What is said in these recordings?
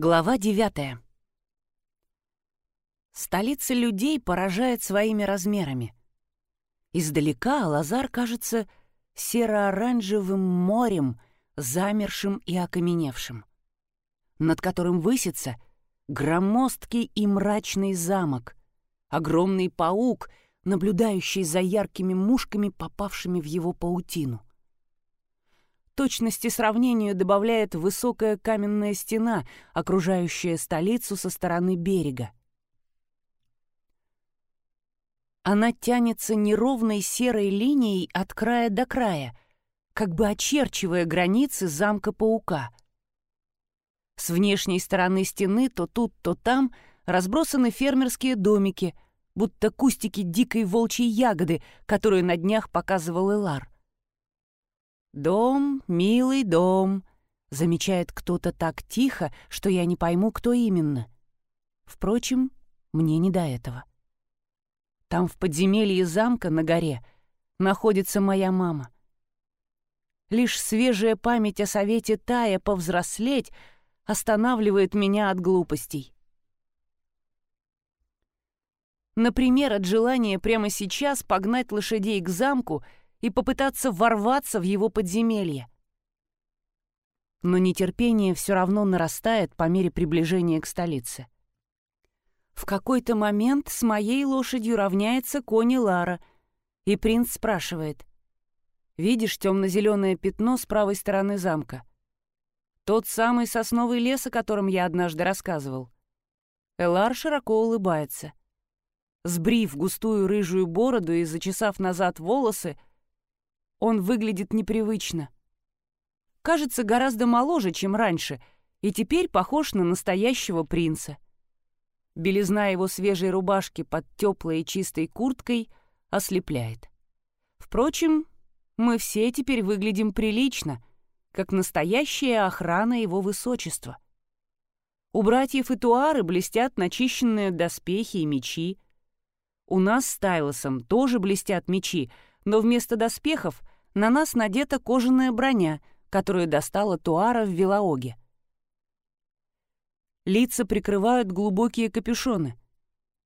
Глава девятая. Столица людей поражает своими размерами. Издалека Лазар кажется серо-оранжевым морем, замершим и окаменевшим, над которым высится громоздкий и мрачный замок, огромный паук, наблюдающий за яркими мушками, попавшими в его паутину. Точности сравнению добавляет высокая каменная стена, окружающая столицу со стороны берега. Она тянется неровной серой линией от края до края, как бы очерчивая границы замка паука. С внешней стороны стены то тут, то там разбросаны фермерские домики, будто кустики дикой волчьей ягоды, которую на днях показывал Элар. «Дом, милый дом», — замечает кто-то так тихо, что я не пойму, кто именно. Впрочем, мне не до этого. Там в подземелье замка на горе находится моя мама. Лишь свежая память о совете Тая повзрослеть останавливает меня от глупостей. Например, от желания прямо сейчас погнать лошадей к замку — и попытаться ворваться в его подземелье. Но нетерпение все равно нарастает по мере приближения к столице. В какой-то момент с моей лошадью равняется кони Лара, и принц спрашивает. «Видишь темно-зеленое пятно с правой стороны замка? Тот самый сосновый лес, о котором я однажды рассказывал». Элар широко улыбается. Сбрив густую рыжую бороду и зачесав назад волосы, он выглядит непривычно. Кажется гораздо моложе, чем раньше, и теперь похож на настоящего принца. Белизна его свежей рубашки под теплой и чистой курткой ослепляет. Впрочем, мы все теперь выглядим прилично, как настоящая охрана его высочества. У братьев Итуары блестят начищенные доспехи и мечи. У нас с Тайлосом тоже блестят мечи, но вместо доспехов на нас надета кожаная броня, которую достала Туара в Вилаоге. Лица прикрывают глубокие капюшоны.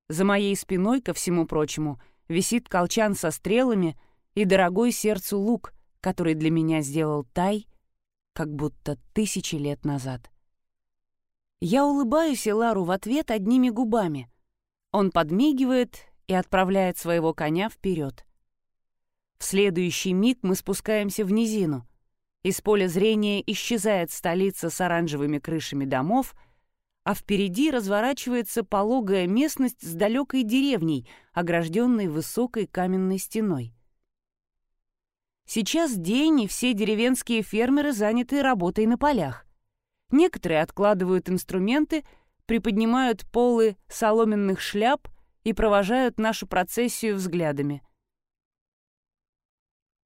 За моей спиной, ко всему прочему, висит колчан со стрелами и дорогой сердцу лук, который для меня сделал Тай, как будто тысячи лет назад. Я улыбаюсь Элару в ответ одними губами. Он подмигивает и отправляет своего коня вперед. В следующий миг мы спускаемся в низину. Из поля зрения исчезает столица с оранжевыми крышами домов, а впереди разворачивается пологая местность с далекой деревней, огражденной высокой каменной стеной. Сейчас день, и все деревенские фермеры заняты работой на полях. Некоторые откладывают инструменты, приподнимают полы соломенных шляп и провожают нашу процессию взглядами —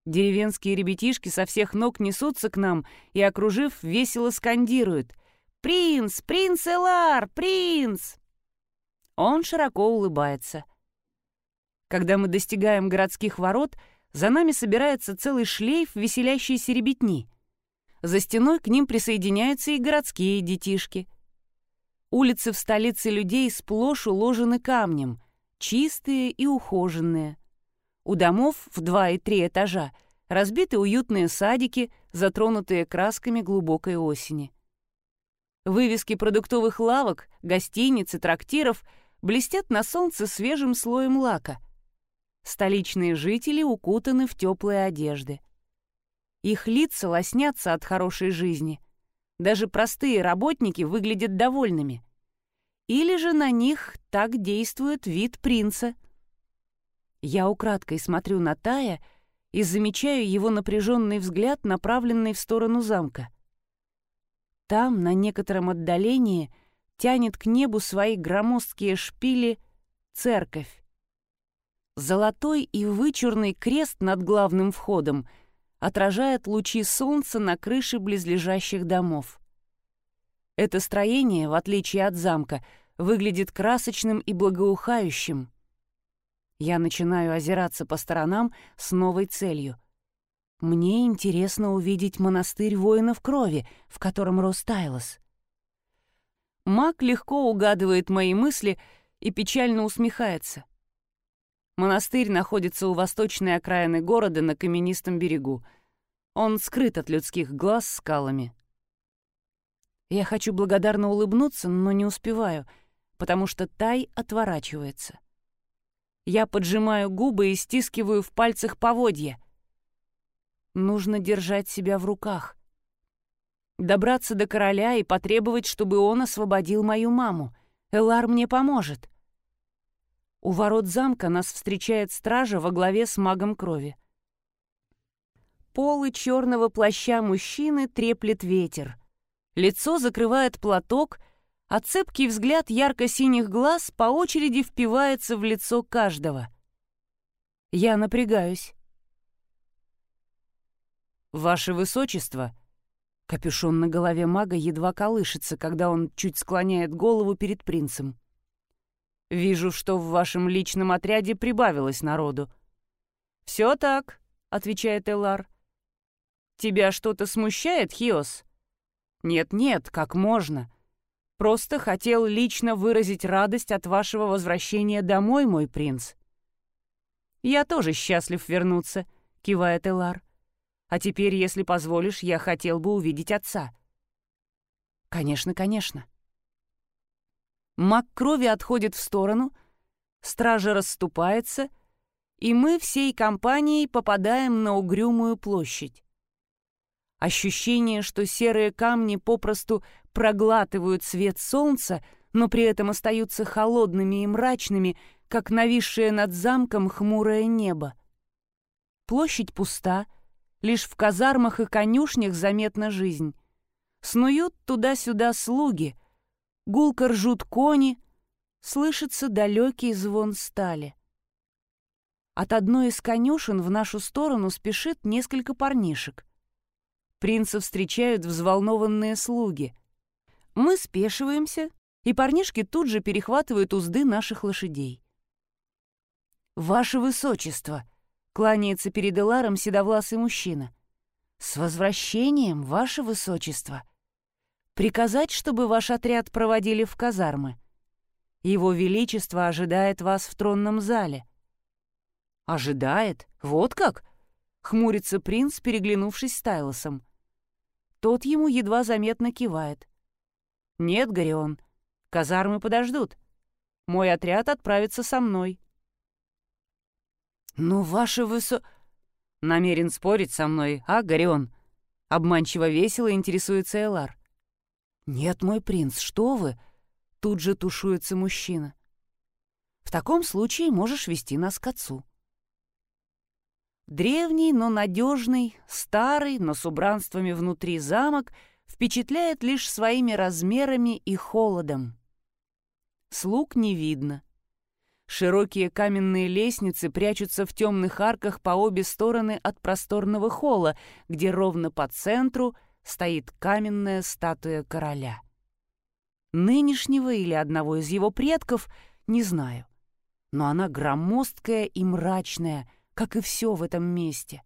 Деревенские ребятишки со всех ног несутся к нам и, окружив, весело скандируют «Принц! Принц Элар! Принц!» Он широко улыбается. Когда мы достигаем городских ворот, за нами собирается целый шлейф веселящейся ребятни. За стеной к ним присоединяются и городские детишки. Улицы в столице людей сплошь уложены камнем, чистые и ухоженные — у домов в два и три этажа разбиты уютные садики, затронутые красками глубокой осени. Вывески продуктовых лавок, гостиниц и трактиров блестят на солнце свежим слоем лака. Столичные жители укутаны в теплые одежды. Их лица лоснятся от хорошей жизни. Даже простые работники выглядят довольными. Или же на них так действует вид принца — я украдкой смотрю на Тая и замечаю его напряженный взгляд, направленный в сторону замка. Там, на некотором отдалении, тянет к небу свои громоздкие шпили церковь. Золотой и вычурный крест над главным входом отражает лучи солнца на крыше близлежащих домов. Это строение, в отличие от замка, выглядит красочным и благоухающим — я начинаю озираться по сторонам с новой целью. Мне интересно увидеть монастырь воинов крови, в котором рос Тайлос. Маг легко угадывает мои мысли и печально усмехается. Монастырь находится у восточной окраины города на каменистом берегу. Он скрыт от людских глаз скалами. Я хочу благодарно улыбнуться, но не успеваю, потому что Тай отворачивается. Я поджимаю губы и стискиваю в пальцах поводья. Нужно держать себя в руках. Добраться до короля и потребовать, чтобы он освободил мою маму. Элар мне поможет. У ворот замка нас встречает стража во главе с магом крови. Полы черного плаща мужчины треплет ветер. Лицо закрывает платок, а цепкий взгляд ярко-синих глаз по очереди впивается в лицо каждого. Я напрягаюсь. «Ваше Высочество!» Капюшон на голове мага едва колышется, когда он чуть склоняет голову перед принцем. «Вижу, что в вашем личном отряде прибавилось народу». «Все так», — отвечает Элар. «Тебя что-то смущает, Хиос?» «Нет-нет, как можно. Просто хотел лично выразить радость от вашего возвращения домой, мой принц». «Я тоже счастлив вернуться», — кивает Элар. «А теперь, если позволишь, я хотел бы увидеть отца». «Конечно, конечно». Маг крови отходит в сторону, стража расступается, и мы всей компанией попадаем на угрюмую площадь. Ощущение, что серые камни попросту проглатывают свет солнца, но при этом остаются холодными и мрачными, как нависшее над замком хмурое небо. Площадь пуста, лишь в казармах и конюшнях заметна жизнь. Снуют туда-сюда слуги, гулко ржут кони, слышится далекий звон стали. От одной из конюшен в нашу сторону спешит несколько парнишек. Принца встречают взволнованные слуги — мы спешиваемся, и парнишки тут же перехватывают узды наших лошадей. «Ваше Высочество!» — кланяется перед Эларом седовласый мужчина. «С возвращением, Ваше Высочество! Приказать, чтобы ваш отряд проводили в казармы. Его Величество ожидает вас в тронном зале». «Ожидает? Вот как?» — хмурится принц, переглянувшись с Тайлосом. Тот ему едва заметно кивает. «Нет, Горион, казармы подождут. Мой отряд отправится со мной». «Ну, ваше высо...» «Намерен спорить со мной, а, Горион?» Обманчиво весело интересуется Элар. «Нет, мой принц, что вы?» Тут же тушуется мужчина. «В таком случае можешь вести нас к отцу». Древний, но надежный, старый, но с убранствами внутри замок — впечатляет лишь своими размерами и холодом. Слуг не видно. Широкие каменные лестницы прячутся в темных арках по обе стороны от просторного холла, где ровно по центру стоит каменная статуя короля. Нынешнего или одного из его предков не знаю, но она громоздкая и мрачная, как и все в этом месте —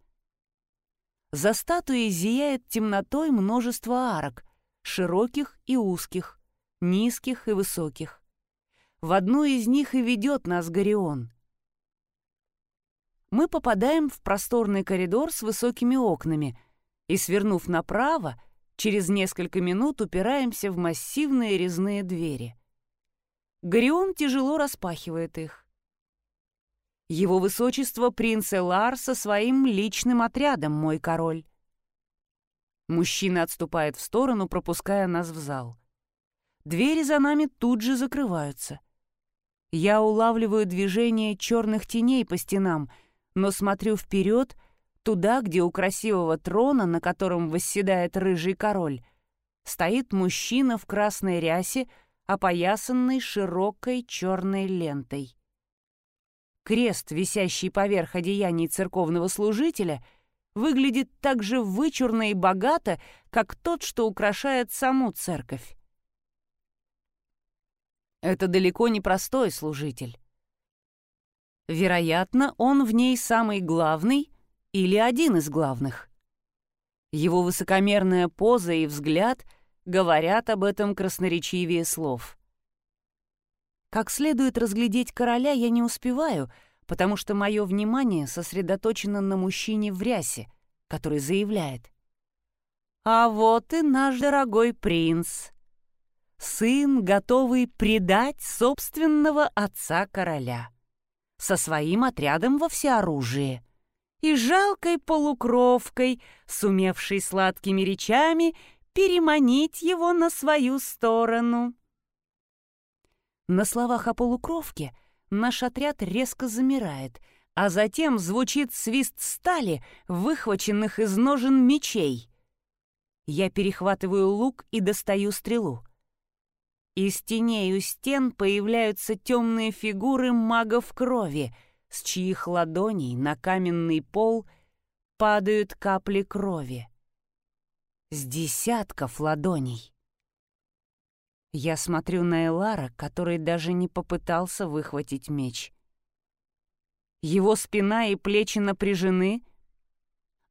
за статуей зияет темнотой множество арок, широких и узких, низких и высоких. В одну из них и ведет нас Горион. Мы попадаем в просторный коридор с высокими окнами и, свернув направо, через несколько минут упираемся в массивные резные двери. Горион тяжело распахивает их. Его высочество принц Элар со своим личным отрядом, мой король. Мужчина отступает в сторону, пропуская нас в зал. Двери за нами тут же закрываются. Я улавливаю движение черных теней по стенам, но смотрю вперед, туда, где у красивого трона, на котором восседает рыжий король, стоит мужчина в красной рясе, опоясанный широкой черной лентой. Крест, висящий поверх одеяний церковного служителя, выглядит так же вычурно и богато, как тот, что украшает саму церковь. Это далеко не простой служитель. Вероятно, он в ней самый главный или один из главных. Его высокомерная поза и взгляд говорят об этом красноречивее слов. Как следует разглядеть короля я не успеваю, потому что мое внимание сосредоточено на мужчине в рясе, который заявляет. «А вот и наш дорогой принц, сын, готовый предать собственного отца короля, со своим отрядом во всеоружии» и жалкой полукровкой, сумевшей сладкими речами переманить его на свою сторону. На словах о полукровке наш отряд резко замирает, а затем звучит свист стали, выхваченных из ножен мечей. Я перехватываю лук и достаю стрелу. Из теней у стен появляются темные фигуры магов крови — с чьих ладоней на каменный пол падают капли крови. С десятков ладоней. Я смотрю на Элара, который даже не попытался выхватить меч. Его спина и плечи напряжены,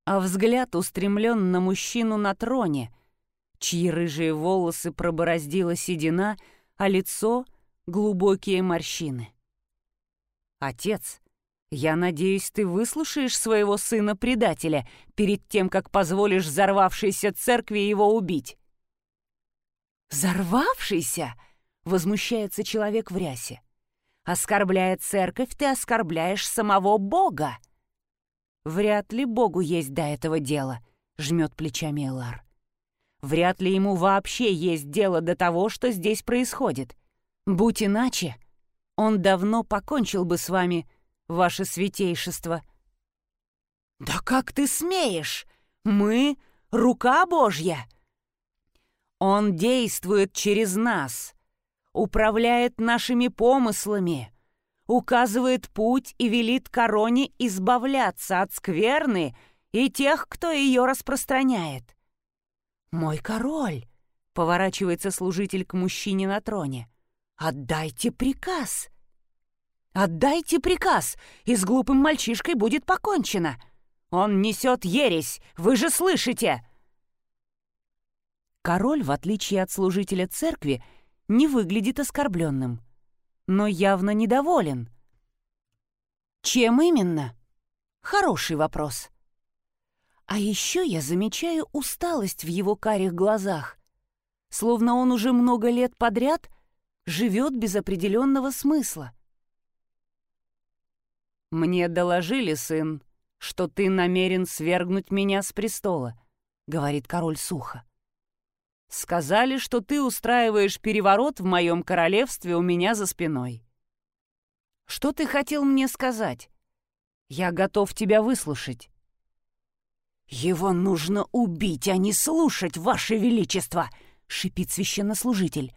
а взгляд устремлен на мужчину на троне, чьи рыжие волосы пробороздила седина, а лицо — глубокие морщины. Отец, я надеюсь, ты выслушаешь своего сына-предателя перед тем, как позволишь взорвавшейся церкви его убить. «Взорвавшийся?» — возмущается человек в рясе. «Оскорбляя церковь, ты оскорбляешь самого Бога!» «Вряд ли Богу есть до этого дело», — жмет плечами Элар. «Вряд ли ему вообще есть дело до того, что здесь происходит. Будь иначе, он давно покончил бы с вами, — ваше святейшество». «Да как ты смеешь? Мы — рука Божья!» «Он действует через нас, управляет нашими помыслами, указывает путь и велит короне избавляться от скверны и тех, кто ее распространяет». «Мой король!» — поворачивается служитель к мужчине на троне. «Отдайте приказ!» «Отдайте приказ, и с глупым мальчишкой будет покончено. Он несет ересь, вы же слышите!» Король, в отличие от служителя церкви, не выглядит оскорбленным, но явно недоволен. Чем именно? Хороший вопрос. А еще я замечаю усталость в его карих глазах, словно он уже много лет подряд живет без определенного смысла. «Мне доложили, сын, что ты намерен свергнуть меня с престола», — говорит король сухо. «Сказали, что ты устраиваешь переворот в моем королевстве у меня за спиной». «Что ты хотел мне сказать? Я готов тебя выслушать». «Его нужно убить, а не слушать, ваше величество!» — шипит священнослужитель.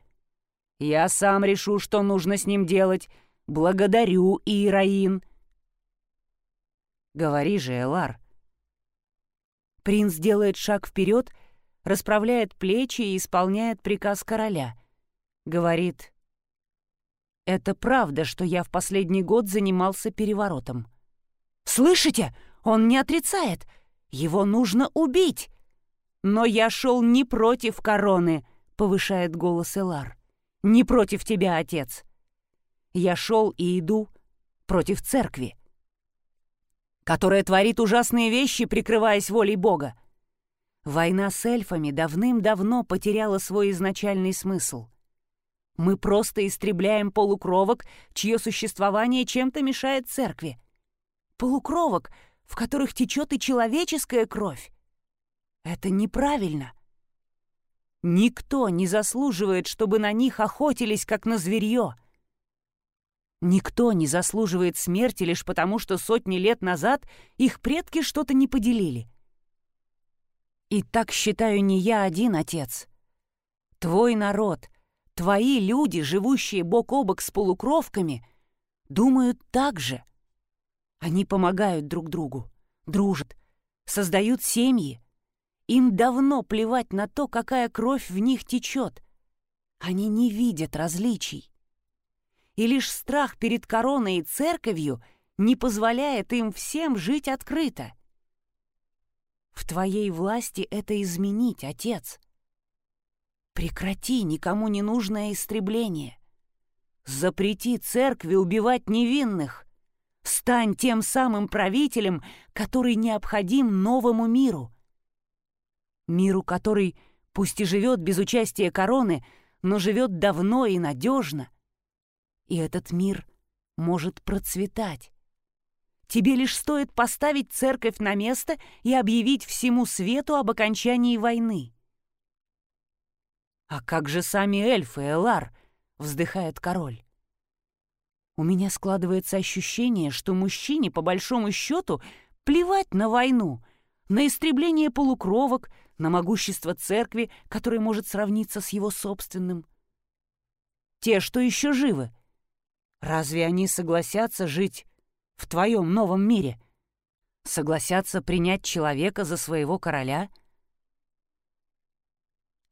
«Я сам решу, что нужно с ним делать. Благодарю, Иераин», Говори же, Элар. Принц делает шаг вперед, расправляет плечи и исполняет приказ короля. Говорит, «Это правда, что я в последний год занимался переворотом». «Слышите? Он не отрицает. Его нужно убить!» «Но я шел не против короны», — повышает голос Элар. «Не против тебя, отец. Я шел и иду против церкви которая творит ужасные вещи, прикрываясь волей Бога. Война с эльфами давным-давно потеряла свой изначальный смысл. Мы просто истребляем полукровок, чье существование чем-то мешает церкви. Полукровок, в которых течет и человеческая кровь. Это неправильно. Никто не заслуживает, чтобы на них охотились, как на зверье. Никто не заслуживает смерти лишь потому, что сотни лет назад их предки что-то не поделили. И так считаю не я один, отец. Твой народ, твои люди, живущие бок о бок с полукровками, думают так же. Они помогают друг другу, дружат, создают семьи. Им давно плевать на то, какая кровь в них течет. Они не видят различий и лишь страх перед короной и церковью не позволяет им всем жить открыто. В твоей власти это изменить, отец. Прекрати никому не нужное истребление. Запрети церкви убивать невинных. Стань тем самым правителем, который необходим новому миру. Миру, который, пусть и живет без участия короны, но живет давно и надежно. И этот мир может процветать. Тебе лишь стоит поставить церковь на место и объявить всему свету об окончании войны. «А как же сами эльфы, Элар?» — вздыхает король. У меня складывается ощущение, что мужчине, по большому счету, плевать на войну, на истребление полукровок, на могущество церкви, которое может сравниться с его собственным. Те, что еще живы, разве они согласятся жить в твоем новом мире? Согласятся принять человека за своего короля?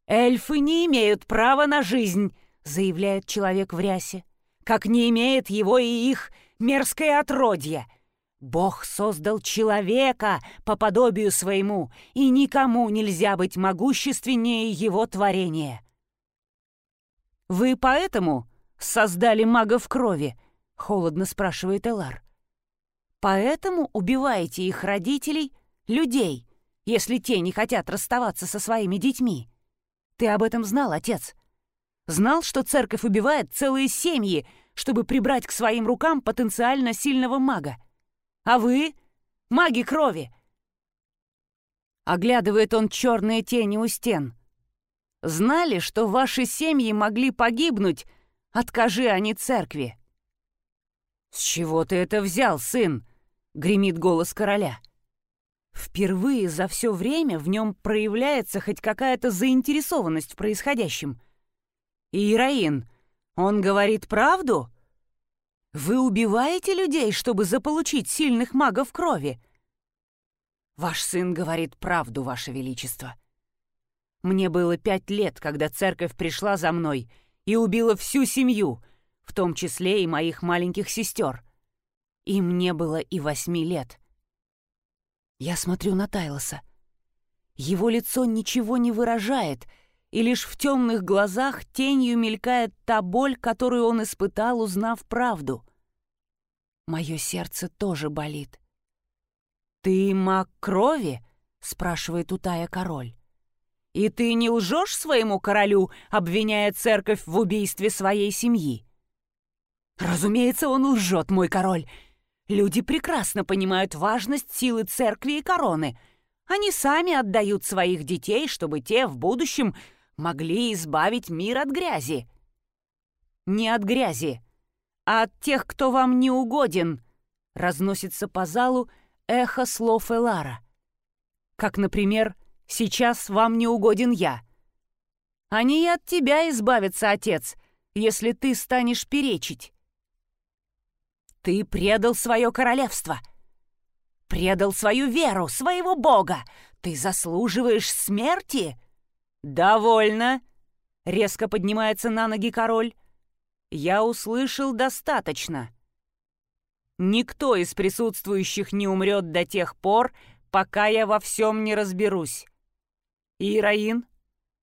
«Эльфы не имеют права на жизнь», — заявляет человек в рясе, «как не имеет его и их мерзкое отродье». Бог создал человека по подобию своему, и никому нельзя быть могущественнее его творения. «Вы поэтому создали мага в крови?» — холодно спрашивает Элар. «Поэтому убиваете их родителей, людей, если те не хотят расставаться со своими детьми. Ты об этом знал, отец? Знал, что церковь убивает целые семьи, чтобы прибрать к своим рукам потенциально сильного мага?» А вы? Маги крови!» Оглядывает он черные тени у стен. «Знали, что ваши семьи могли погибнуть, откажи они церкви?» «С чего ты это взял, сын?» — гремит голос короля. Впервые за все время в нем проявляется хоть какая-то заинтересованность в происходящем. «Ираин, он говорит правду?» Вы убиваете людей, чтобы заполучить сильных магов крови? Ваш сын говорит правду, Ваше Величество. Мне было пять лет, когда церковь пришла за мной и убила всю семью, в том числе и моих маленьких сестер. И мне было и восьми лет. Я смотрю на Тайлоса. Его лицо ничего не выражает — и лишь в темных глазах тенью мелькает та боль, которую он испытал, узнав правду. Мое сердце тоже болит. «Ты маг крови?» — спрашивает Утая король. «И ты не лжешь своему королю, обвиняя церковь в убийстве своей семьи?» «Разумеется, он лжет, мой король. Люди прекрасно понимают важность силы церкви и короны. Они сами отдают своих детей, чтобы те в будущем могли избавить мир от грязи. Не от грязи, а от тех, кто вам не угоден, разносится по залу эхо слов Элара. Как, например, «Сейчас вам не угоден я». Они и от тебя избавятся, отец, если ты станешь перечить. Ты предал свое королевство. Предал свою веру, своего бога. Ты заслуживаешь смерти. «Довольно!» — резко поднимается на ноги король. «Я услышал достаточно. Никто из присутствующих не умрет до тех пор, пока я во всем не разберусь. Ираин,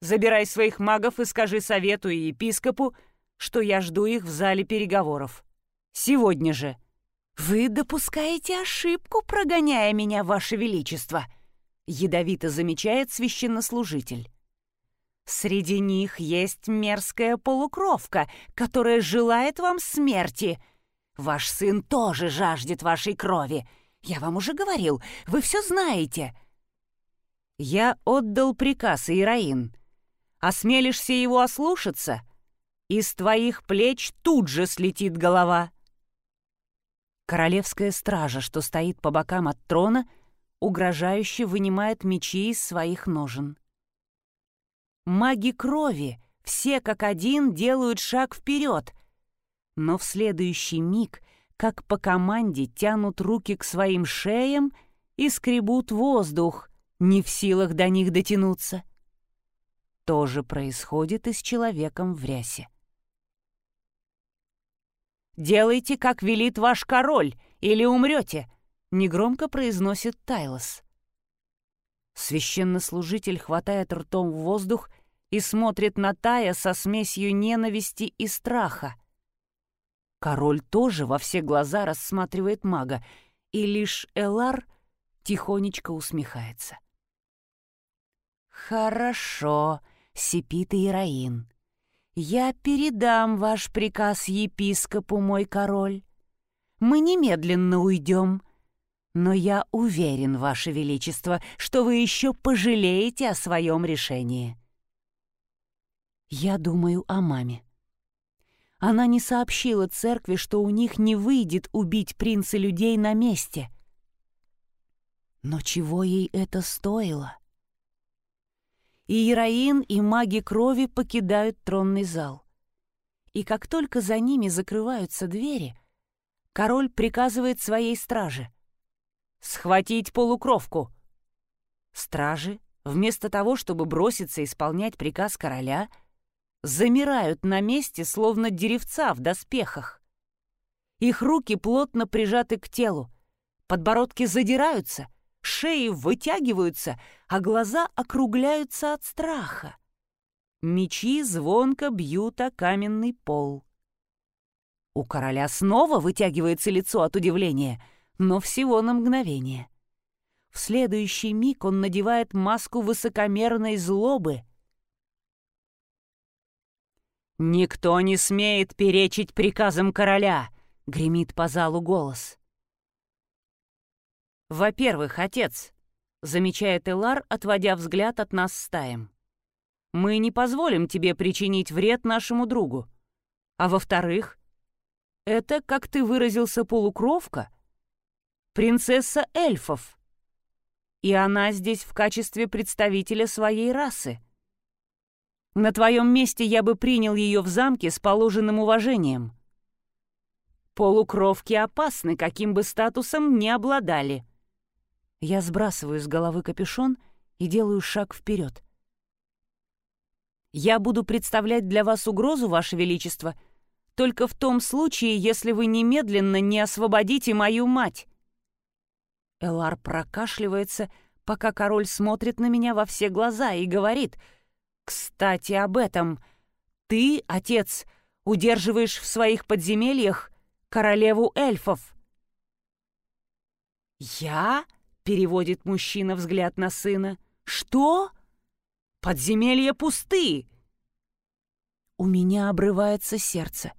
забирай своих магов и скажи совету и епископу, что я жду их в зале переговоров. Сегодня же». «Вы допускаете ошибку, прогоняя меня, Ваше Величество», — ядовито замечает священнослужитель. Среди них есть мерзкая полукровка, которая желает вам смерти. Ваш сын тоже жаждет вашей крови. Я вам уже говорил, вы все знаете. Я отдал приказ, Ираин. Осмелишься его ослушаться? Из твоих плеч тут же слетит голова. Королевская стража, что стоит по бокам от трона, угрожающе вынимает мечи из своих ножен. Маги крови, все как один делают шаг вперед. Но в следующий миг, как по команде, тянут руки к своим шеям и скребут воздух, не в силах до них дотянуться. То же происходит и с человеком в рясе. «Делайте, как велит ваш король, или умрете», — негромко произносит Тайлос. Священнослужитель хватает ртом в воздух и смотрит на Тая со смесью ненависти и страха. Король тоже во все глаза рассматривает мага, и лишь Элар тихонечко усмехается. «Хорошо», — сипит Ираин. «Я передам ваш приказ епископу, мой король. Мы немедленно уйдем. Но я уверен, ваше величество, что вы еще пожалеете о своем решении». Я думаю о маме. Она не сообщила церкви, что у них не выйдет убить принца людей на месте. Но чего ей это стоило? И Ираин, и маги крови покидают тронный зал. И как только за ними закрываются двери, король приказывает своей страже «Схватить полукровку!» Стражи, вместо того, чтобы броситься исполнять приказ короля, — замирают на месте, словно деревца в доспехах. Их руки плотно прижаты к телу, подбородки задираются, шеи вытягиваются, а глаза округляются от страха. Мечи звонко бьют о каменный пол. У короля снова вытягивается лицо от удивления, но всего на мгновение. В следующий миг он надевает маску высокомерной злобы — «Никто не смеет перечить приказам короля!» — гремит по залу голос. «Во-первых, отец», — замечает Элар, отводя взгляд от нас стаем, «мы не позволим тебе причинить вред нашему другу. А во-вторых, это, как ты выразился, полукровка, принцесса эльфов, и она здесь в качестве представителя своей расы». На твоем месте я бы принял ее в замке с положенным уважением. Полукровки опасны, каким бы статусом ни обладали. Я сбрасываю с головы капюшон и делаю шаг вперед. Я буду представлять для вас угрозу, Ваше Величество, только в том случае, если вы немедленно не освободите мою мать. Элар прокашливается, пока король смотрит на меня во все глаза и говорит — «Кстати, об этом. Ты, отец, удерживаешь в своих подземельях королеву эльфов». «Я?» — переводит мужчина взгляд на сына. «Что? Подземелья пусты!» У меня обрывается сердце.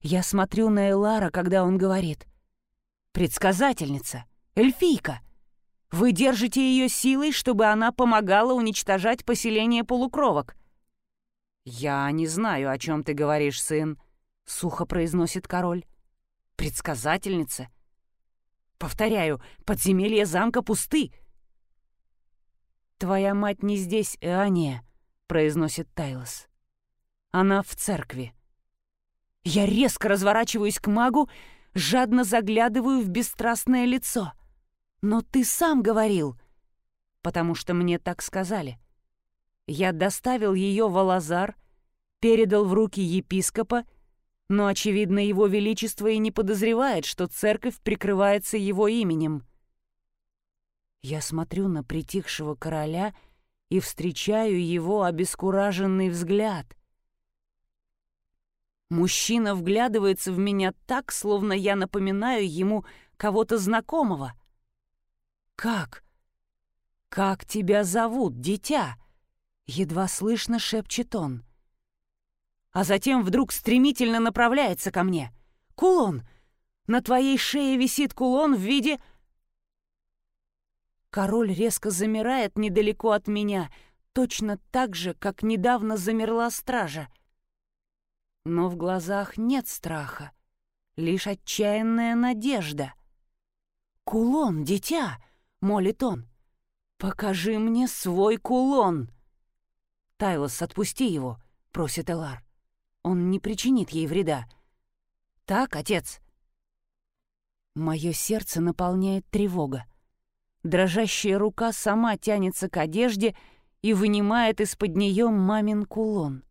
Я смотрю на Элара, когда он говорит. «Предсказательница, эльфийка, вы держите ее силой, чтобы она помогала уничтожать поселение полукровок». «Я не знаю, о чем ты говоришь, сын», — сухо произносит король. «Предсказательница?» «Повторяю, подземелья замка пусты». «Твоя мать не здесь, Эания», — произносит Тайлос. «Она в церкви». Я резко разворачиваюсь к магу, жадно заглядываю в бесстрастное лицо — «Но ты сам говорил!» «Потому что мне так сказали. Я доставил ее в Алазар, передал в руки епископа, но, очевидно, его величество и не подозревает, что церковь прикрывается его именем. Я смотрю на притихшего короля и встречаю его обескураженный взгляд. Мужчина вглядывается в меня так, словно я напоминаю ему кого-то знакомого — «Как? Как тебя зовут, дитя?» Едва слышно шепчет он. А затем вдруг стремительно направляется ко мне. «Кулон! На твоей шее висит кулон в виде...» Король резко замирает недалеко от меня, точно так же, как недавно замерла стража. Но в глазах нет страха, лишь отчаянная надежда. «Кулон, дитя!» молит он. «Покажи мне свой кулон!» «Тайлос, отпусти его!» — просит Элар. «Он не причинит ей вреда». «Так, отец?» Мое сердце наполняет тревога. Дрожащая рука сама тянется к одежде и вынимает из-под нее мамин кулон.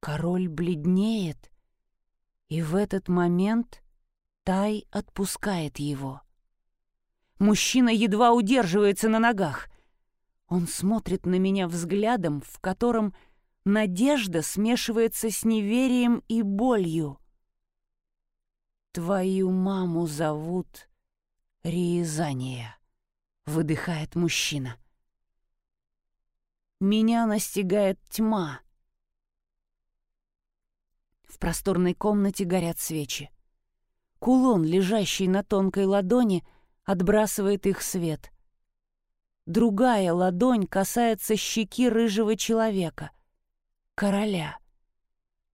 Король бледнеет, и в этот момент Тай отпускает его. Мужчина едва удерживается на ногах. Он смотрит на меня взглядом, в котором надежда смешивается с неверием и болью. «Твою маму зовут Рязания», — выдыхает мужчина. Меня настигает тьма. В просторной комнате горят свечи. Кулон, лежащий на тонкой ладони, отбрасывает их свет. Другая ладонь касается щеки рыжего человека, короля.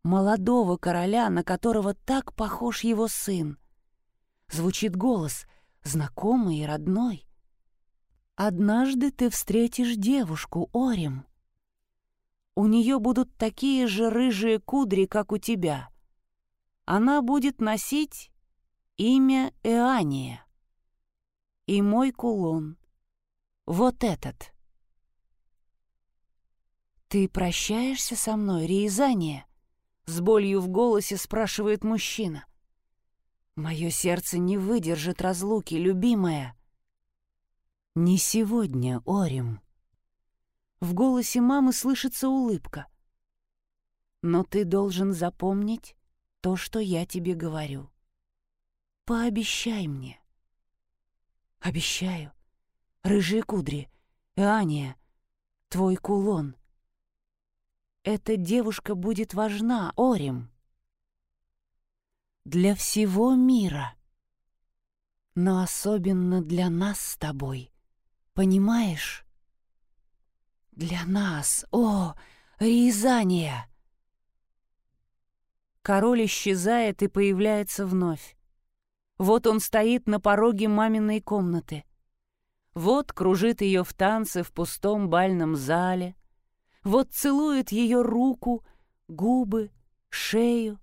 Молодого короля, на которого так похож его сын. Звучит голос, знакомый и родной. «Однажды ты встретишь девушку, Орим. У нее будут такие же рыжие кудри, как у тебя. Она будет носить имя Эания. И мой кулон. Вот этот. «Ты прощаешься со мной, Рязание?» С болью в голосе спрашивает мужчина. «Мое сердце не выдержит разлуки, любимая». «Не сегодня, Орим». В голосе мамы слышится улыбка. «Но ты должен запомнить то, что я тебе говорю. Пообещай мне». «Обещаю. Рыжие кудри. Аня, твой кулон. Эта девушка будет важна, Орим. Для всего мира. Но особенно для нас с тобой. Понимаешь?» Для нас, о, Рязания! Король исчезает и появляется вновь. Вот он стоит на пороге маминой комнаты. Вот кружит ее в танце в пустом бальном зале. Вот целует ее руку, губы, шею.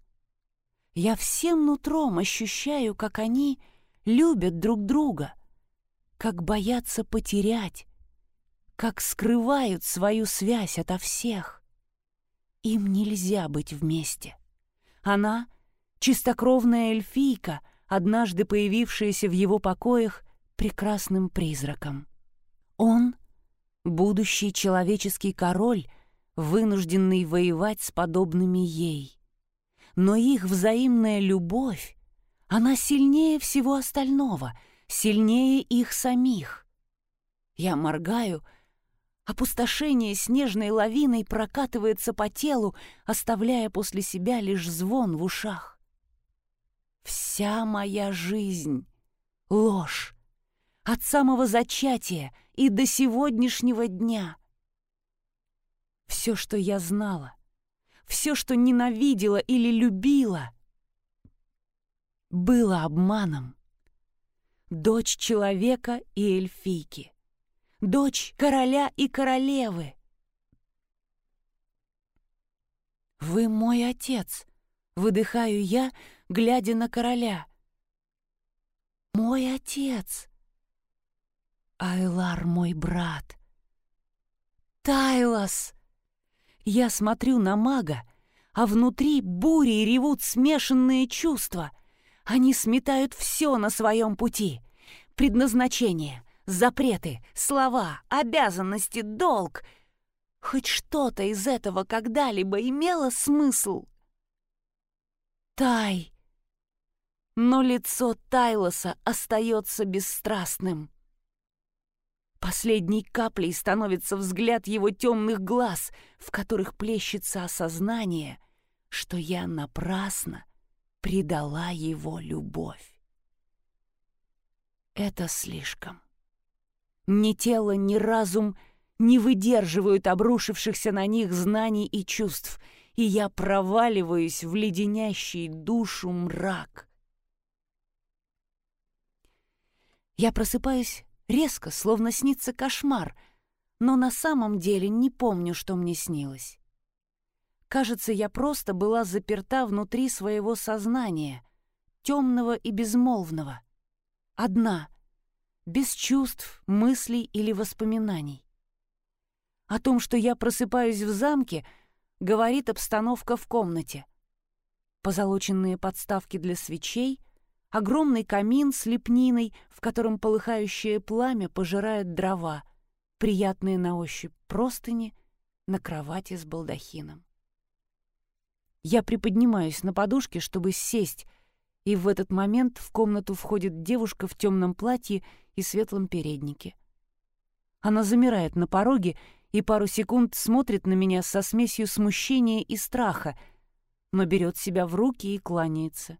Я всем нутром ощущаю, как они любят друг друга, как боятся потерять, как скрывают свою связь ото всех. Им нельзя быть вместе. Она — чистокровная эльфийка, однажды появившаяся в его покоях прекрасным призраком. Он — будущий человеческий король, вынужденный воевать с подобными ей. Но их взаимная любовь, она сильнее всего остального, сильнее их самих. Я моргаю — Опустошение снежной лавиной прокатывается по телу, оставляя после себя лишь звон в ушах. Вся моя жизнь — ложь. От самого зачатия и до сегодняшнего дня. Все, что я знала, все, что ненавидела или любила, было обманом. Дочь человека и эльфийки дочь короля и королевы. «Вы мой отец», — выдыхаю я, глядя на короля. «Мой отец». Айлар мой брат. Тайлас! Я смотрю на мага, а внутри бури ревут смешанные чувства. Они сметают все на своем пути. Предназначение, запреты, слова, обязанности, долг. Хоть что-то из этого когда-либо имело смысл. Тай. Но лицо Тайлоса остается бесстрастным. Последней каплей становится взгляд его темных глаз, в которых плещется осознание, что я напрасно предала его любовь. Это слишком. Ни тело, ни разум не выдерживают обрушившихся на них знаний и чувств, и я проваливаюсь в леденящий душу мрак. Я просыпаюсь резко, словно снится кошмар, но на самом деле не помню, что мне снилось. Кажется, я просто была заперта внутри своего сознания, темного и безмолвного. Одна — без чувств, мыслей или воспоминаний. О том, что я просыпаюсь в замке, говорит обстановка в комнате. Позолоченные подставки для свечей, огромный камин с лепниной, в котором полыхающее пламя пожирает дрова, приятные на ощупь простыни на кровати с балдахином. Я приподнимаюсь на подушке, чтобы сесть, и в этот момент в комнату входит девушка в темном платье и светлом переднике. Она замирает на пороге и пару секунд смотрит на меня со смесью смущения и страха, но берет себя в руки и кланяется.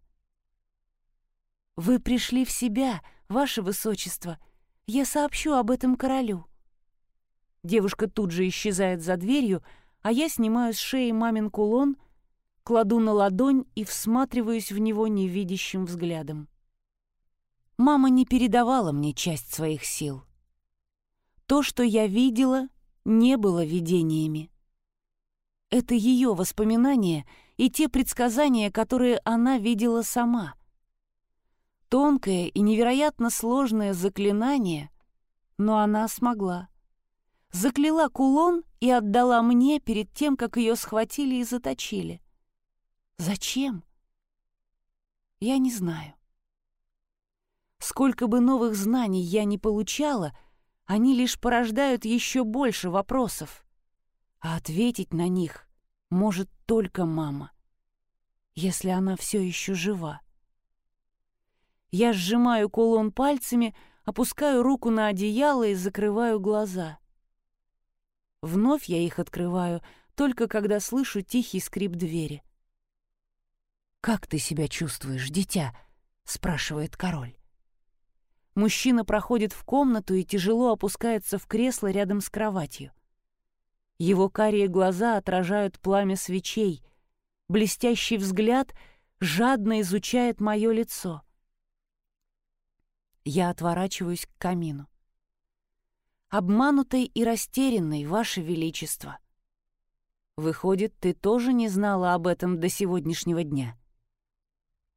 «Вы пришли в себя, ваше высочество. Я сообщу об этом королю». Девушка тут же исчезает за дверью, а я снимаю с шеи мамин кулон, кладу на ладонь и всматриваюсь в него невидящим взглядом. Мама не передавала мне часть своих сил. То, что я видела, не было видениями. Это ее воспоминания и те предсказания, которые она видела сама. Тонкое и невероятно сложное заклинание, но она смогла закляла кулон и отдала мне перед тем, как ее схватили и заточили. Зачем? Я не знаю. Сколько бы новых знаний я ни получала, они лишь порождают еще больше вопросов. А ответить на них может только мама, если она все еще жива. Я сжимаю кулон пальцами, опускаю руку на одеяло и закрываю глаза. Вновь я их открываю, только когда слышу тихий скрип двери. «Как ты себя чувствуешь, дитя?» — спрашивает король. Мужчина проходит в комнату и тяжело опускается в кресло рядом с кроватью. Его карие глаза отражают пламя свечей. Блестящий взгляд жадно изучает мое лицо. Я отворачиваюсь к камину обманутой и растерянной, Ваше Величество. Выходит, ты тоже не знала об этом до сегодняшнего дня?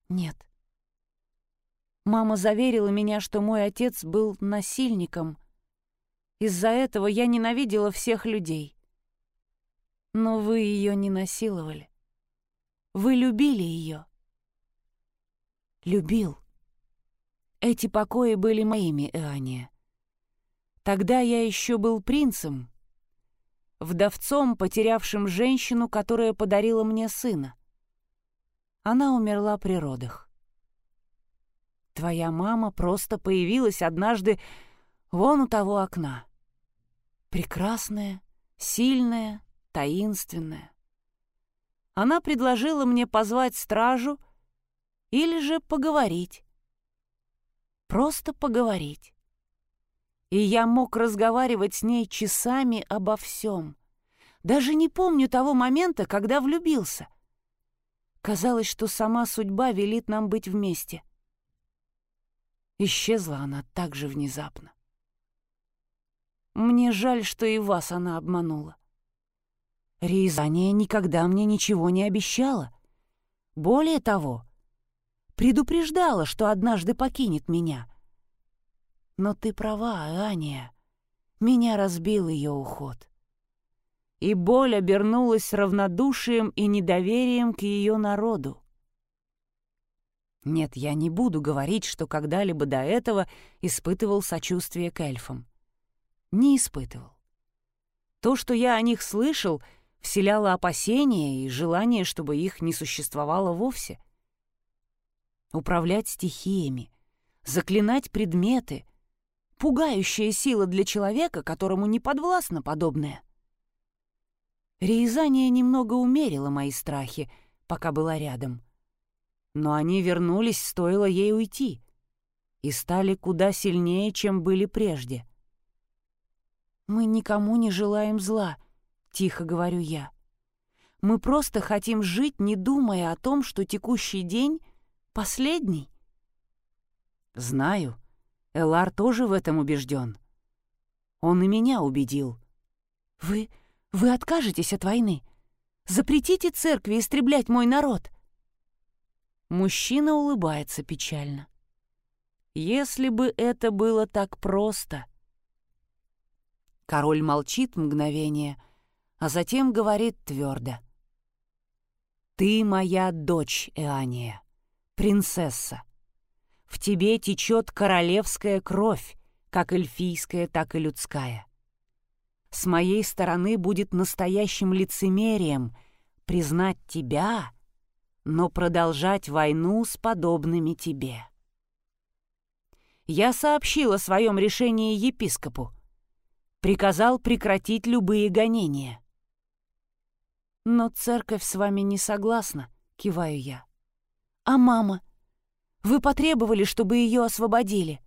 Нет. Мама заверила меня, что мой отец был насильником. Из-за этого я ненавидела всех людей. Но вы ее не насиловали. Вы любили ее. Любил. Эти покои были моими, Эания. Тогда я еще был принцем, вдовцом, потерявшим женщину, которая подарила мне сына. Она умерла при родах. Твоя мама просто появилась однажды вон у того окна. Прекрасная, сильная, таинственная. Она предложила мне позвать стражу или же поговорить. Просто поговорить и я мог разговаривать с ней часами обо всем. Даже не помню того момента, когда влюбился. Казалось, что сама судьба велит нам быть вместе. Исчезла она так же внезапно. Мне жаль, что и вас она обманула. Рязания никогда мне ничего не обещала. Более того, предупреждала, что однажды покинет меня — но ты права, Аня. Меня разбил ее уход. И боль обернулась равнодушием и недоверием к ее народу. Нет, я не буду говорить, что когда-либо до этого испытывал сочувствие к эльфам. Не испытывал. То, что я о них слышал, вселяло опасения и желание, чтобы их не существовало вовсе. Управлять стихиями, заклинать предметы — пугающая сила для человека, которому не подвластно подобное. Рязание немного умерило мои страхи, пока была рядом. Но они вернулись, стоило ей уйти, и стали куда сильнее, чем были прежде. «Мы никому не желаем зла», — тихо говорю я. «Мы просто хотим жить, не думая о том, что текущий день — последний». «Знаю», Элар тоже в этом убежден. Он и меня убедил. «Вы... вы откажетесь от войны? Запретите церкви истреблять мой народ?» Мужчина улыбается печально. «Если бы это было так просто...» Король молчит мгновение, а затем говорит твердо. «Ты моя дочь, Эания, принцесса. В тебе течет королевская кровь, как эльфийская, так и людская. с моей стороны будет настоящим лицемерием признать тебя, но продолжать войну с подобными тебе. Я сообщил о своем решении епископу, приказал прекратить любые гонения. «Но церковь с вами не согласна», — киваю я. «А мама? Вы потребовали, чтобы ее освободили?»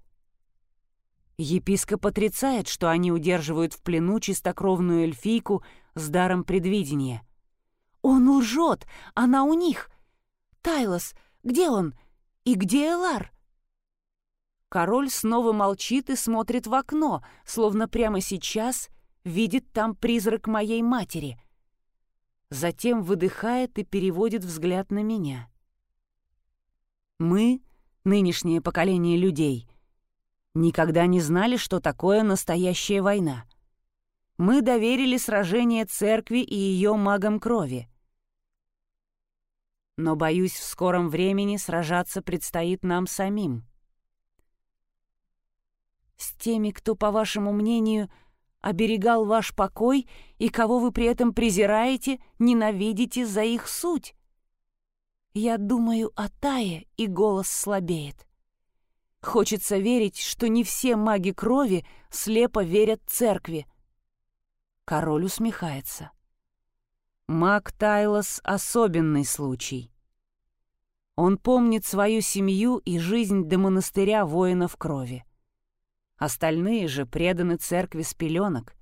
Епископ отрицает, что они удерживают в плену чистокровную эльфийку с даром предвидения. «Он лжет! Она у них! Тайлос, где он? И где Элар?» Король снова молчит и смотрит в окно, словно прямо сейчас видит там призрак моей матери. Затем выдыхает и переводит взгляд на меня. Мы, нынешнее поколение людей — никогда не знали, что такое настоящая война. Мы доверили сражение церкви и ее магам крови. Но, боюсь, в скором времени сражаться предстоит нам самим. С теми, кто, по вашему мнению, оберегал ваш покой и кого вы при этом презираете, ненавидите за их суть. Я думаю о Тае, и голос слабеет. Хочется верить, что не все маги крови слепо верят церкви. Король усмехается. Маг Тайлос — особенный случай. Он помнит свою семью и жизнь до монастыря воинов крови. Остальные же преданы церкви с пеленок.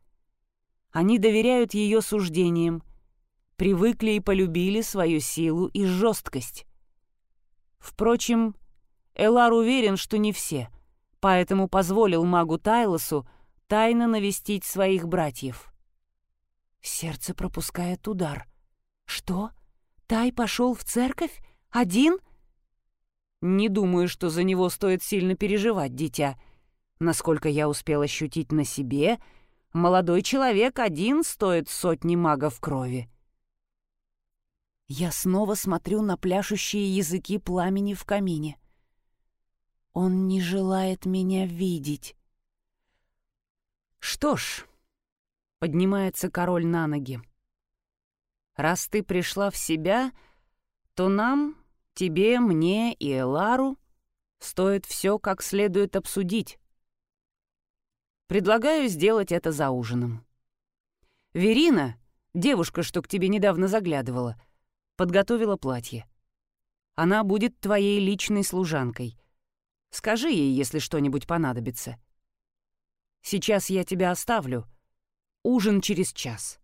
Они доверяют ее суждениям, привыкли и полюбили свою силу и жесткость. Впрочем, Элар уверен, что не все, поэтому позволил магу Тайлосу тайно навестить своих братьев. Сердце пропускает удар. «Что? Тай пошел в церковь? Один?» «Не думаю, что за него стоит сильно переживать, дитя. Насколько я успел ощутить на себе, молодой человек один стоит сотни магов крови». Я снова смотрю на пляшущие языки пламени в камине. Он не желает меня видеть. Что ж, поднимается король на ноги. Раз ты пришла в себя, то нам, тебе, мне и Элару стоит все как следует обсудить. Предлагаю сделать это за ужином. Верина, девушка, что к тебе недавно заглядывала, подготовила платье. Она будет твоей личной служанкой — Скажи ей, если что-нибудь понадобится. Сейчас я тебя оставлю. Ужин через час».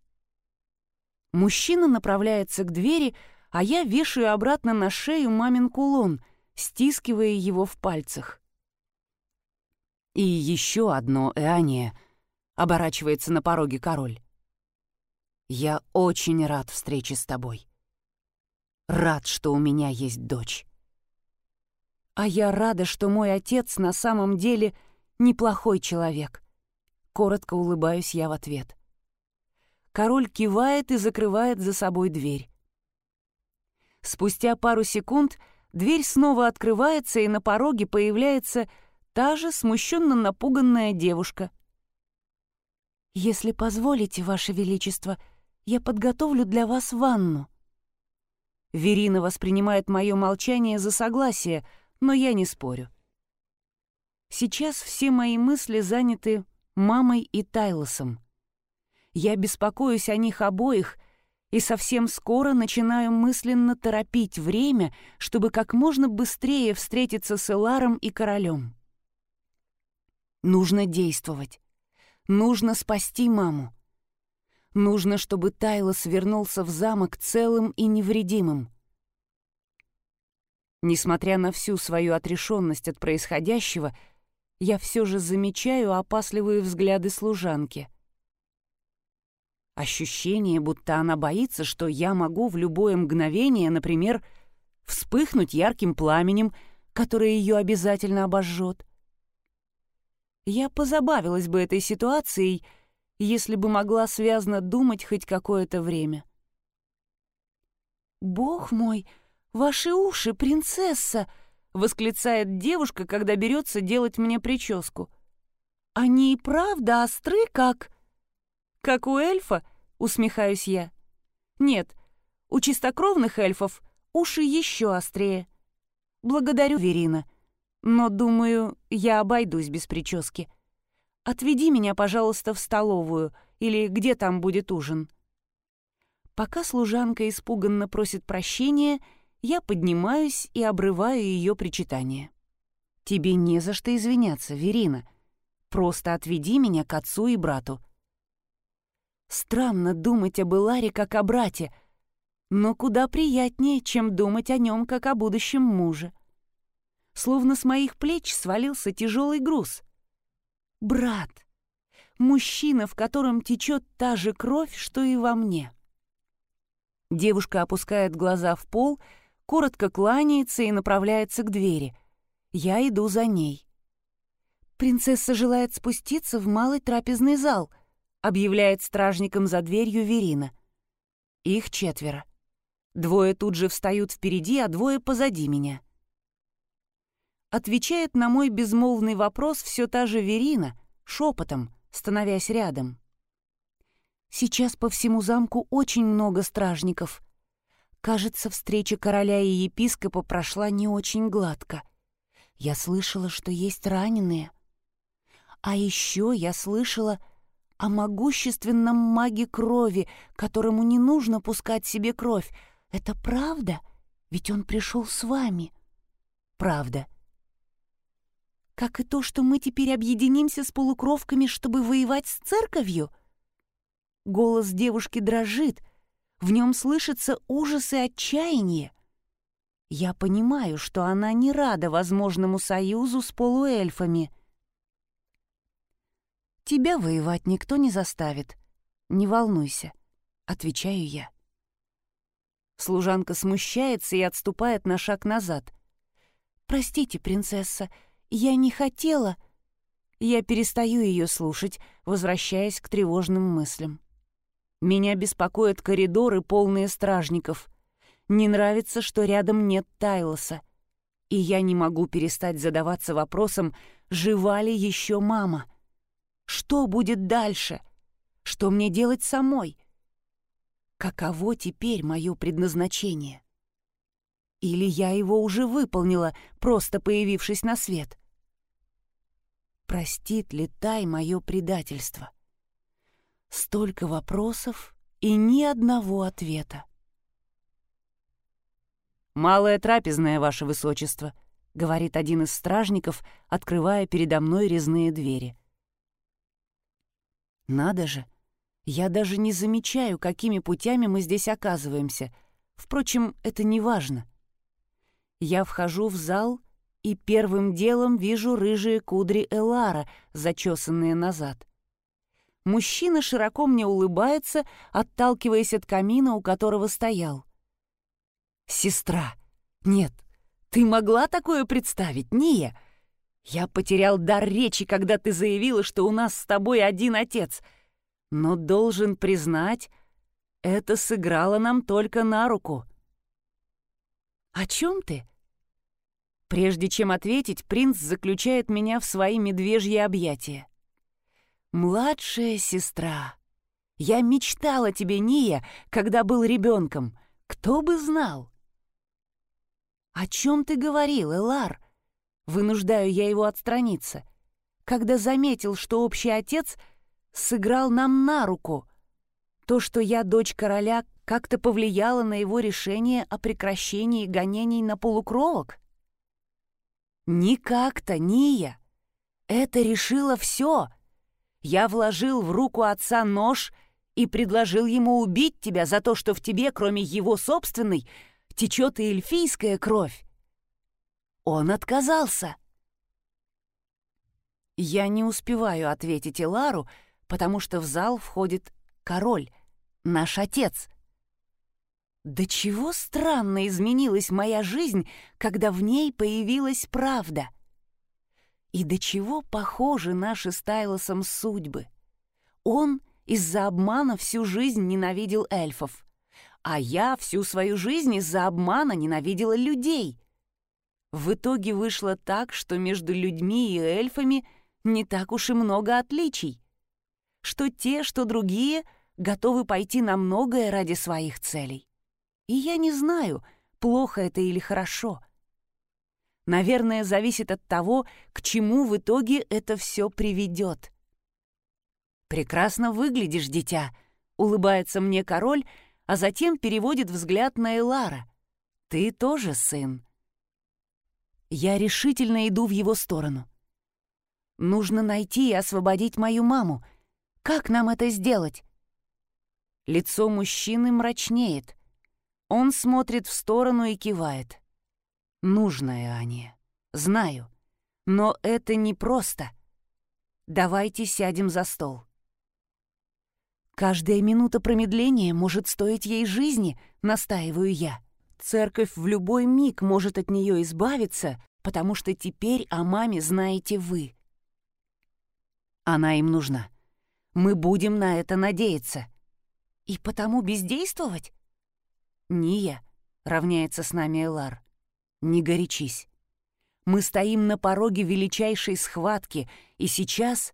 Мужчина направляется к двери, а я вешаю обратно на шею мамин кулон, стискивая его в пальцах. «И еще одно, Эания», — оборачивается на пороге король. «Я очень рад встрече с тобой. Рад, что у меня есть дочь». А я рада, что мой отец на самом деле неплохой человек. Коротко улыбаюсь я в ответ. Король кивает и закрывает за собой дверь. Спустя пару секунд дверь снова открывается, и на пороге появляется та же смущенно напуганная девушка. «Если позволите, Ваше Величество, я подготовлю для вас ванну». Верина воспринимает мое молчание за согласие — но я не спорю. Сейчас все мои мысли заняты мамой и Тайлосом. Я беспокоюсь о них обоих и совсем скоро начинаю мысленно торопить время, чтобы как можно быстрее встретиться с Эларом и королем. Нужно действовать. Нужно спасти маму. Нужно, чтобы Тайлос вернулся в замок целым и невредимым. Несмотря на всю свою отрешенность от происходящего, я все же замечаю опасливые взгляды служанки. Ощущение, будто она боится, что я могу в любое мгновение, например, вспыхнуть ярким пламенем, которое ее обязательно обожжет. Я позабавилась бы этой ситуацией, если бы могла связно думать хоть какое-то время. «Бог мой!» «Ваши уши, принцесса!» — восклицает девушка, когда берется делать мне прическу. «Они и правда остры, как...» «Как у эльфа?» — усмехаюсь я. «Нет, у чистокровных эльфов уши еще острее. Благодарю, Верина, но, думаю, я обойдусь без прически. Отведи меня, пожалуйста, в столовую или где там будет ужин». Пока служанка испуганно просит прощения, я поднимаюсь и обрываю ее причитание. «Тебе не за что извиняться, Верина. Просто отведи меня к отцу и брату». Странно думать об Иларе как о брате, но куда приятнее, чем думать о нем как о будущем муже. Словно с моих плеч свалился тяжелый груз. Брат. Мужчина, в котором течет та же кровь, что и во мне. Девушка опускает глаза в пол, коротко кланяется и направляется к двери. Я иду за ней. «Принцесса желает спуститься в малый трапезный зал», объявляет стражникам за дверью Верина. Их четверо. Двое тут же встают впереди, а двое позади меня. Отвечает на мой безмолвный вопрос все та же Верина, шепотом, становясь рядом. Сейчас по всему замку очень много стражников. Кажется, встреча короля и епископа прошла не очень гладко. Я слышала, что есть раненые. А еще я слышала о могущественном маге крови, которому не нужно пускать себе кровь. Это правда? Ведь он пришел с вами. Правда. Как и то, что мы теперь объединимся с полукровками, чтобы воевать с церковью — Голос девушки дрожит, в нем слышится ужас и отчаяние. Я понимаю, что она не рада возможному союзу с полуэльфами. «Тебя воевать никто не заставит. Не волнуйся», — отвечаю я. Служанка смущается и отступает на шаг назад. «Простите, принцесса, я не хотела...» Я перестаю ее слушать, возвращаясь к тревожным мыслям. Меня беспокоят коридоры, полные стражников. Не нравится, что рядом нет Тайлоса. И я не могу перестать задаваться вопросом, жива ли еще мама. Что будет дальше? Что мне делать самой? Каково теперь мое предназначение? Или я его уже выполнила, просто появившись на свет? Простит ли Тай мое предательство? — Столько вопросов и ни одного ответа. «Малое трапезное, ваше высочество», — говорит один из стражников, открывая передо мной резные двери. «Надо же! Я даже не замечаю, какими путями мы здесь оказываемся. Впрочем, это не важно. Я вхожу в зал и первым делом вижу рыжие кудри Элара, зачесанные назад. Мужчина широко мне улыбается, отталкиваясь от камина, у которого стоял. «Сестра! Нет, ты могла такое представить, Ния? Я потерял дар речи, когда ты заявила, что у нас с тобой один отец. Но должен признать, это сыграло нам только на руку». «О чем ты?» Прежде чем ответить, принц заключает меня в свои медвежьи объятия. «Младшая сестра. Я мечтала тебе, Ния, когда был ребенком. Кто бы знал?» «О чем ты говорил, Элар?» Вынуждаю я его отстраниться. Когда заметил, что общий отец сыграл нам на руку. То, что я дочь короля, как-то повлияло на его решение о прекращении гонений на полукровок? Не как-то, Ния. Это решило все — я вложил в руку отца нож и предложил ему убить тебя за то, что в тебе, кроме его собственной, течет и эльфийская кровь. Он отказался. Я не успеваю ответить Илару, потому что в зал входит король, наш отец. Да чего странно изменилась моя жизнь, когда в ней появилась правда — и до чего похожи наши с Тайлосом судьбы. Он из-за обмана всю жизнь ненавидел эльфов, а я всю свою жизнь из-за обмана ненавидела людей. В итоге вышло так, что между людьми и эльфами не так уж и много отличий. что те, что другие, готовы пойти на многое ради своих целей. И я не знаю, плохо это или хорошо. Наверное, зависит от того, к чему в итоге это все приведет. «Прекрасно выглядишь, дитя», — улыбается мне король, а затем переводит взгляд на Элара. «Ты тоже сын». Я решительно иду в его сторону. Нужно найти и освободить мою маму. Как нам это сделать? Лицо мужчины мрачнеет. Он смотрит в сторону и кивает. Нужная Аня. Знаю. Но это непросто. Давайте сядем за стол. Каждая минута промедления может стоить ей жизни, настаиваю я. Церковь в любой миг может от нее избавиться, потому что теперь о маме знаете вы. Она им нужна. Мы будем на это надеяться. И потому бездействовать? Ния, равняется с нами Элар. Не горячись. Мы стоим на пороге величайшей схватки, и сейчас...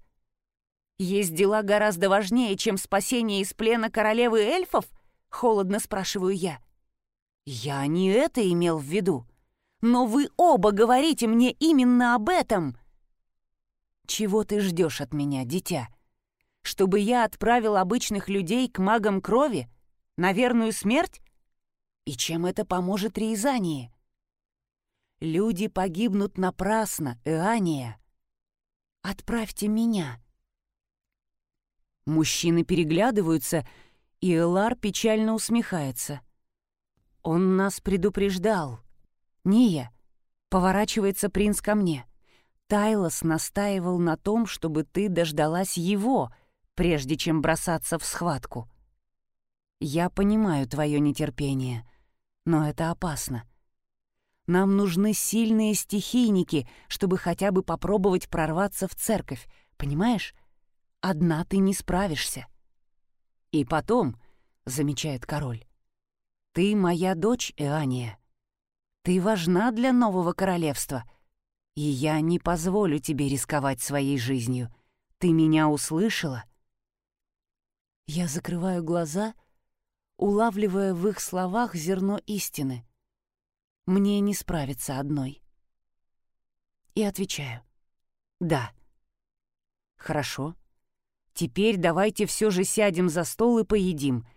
Есть дела гораздо важнее, чем спасение из плена королевы эльфов? Холодно спрашиваю я. Я не это имел в виду. Но вы оба говорите мне именно об этом. Чего ты ждешь от меня, дитя? Чтобы я отправил обычных людей к магам крови? На верную смерть? И чем это поможет Рязании? Люди погибнут напрасно, Иания. Отправьте меня. Мужчины переглядываются, и Элар печально усмехается. Он нас предупреждал. Ния, поворачивается принц ко мне. Тайлос настаивал на том, чтобы ты дождалась его, прежде чем бросаться в схватку. Я понимаю твое нетерпение, но это опасно. Нам нужны сильные стихийники, чтобы хотя бы попробовать прорваться в церковь, понимаешь? Одна ты не справишься. И потом, — замечает король, — ты моя дочь, Эания. Ты важна для нового королевства — и я не позволю тебе рисковать своей жизнью. Ты меня услышала?» Я закрываю глаза, улавливая в их словах зерно истины. Мне не справиться одной. И отвечаю. «Да». «Хорошо. Теперь давайте все же сядем за стол и поедим.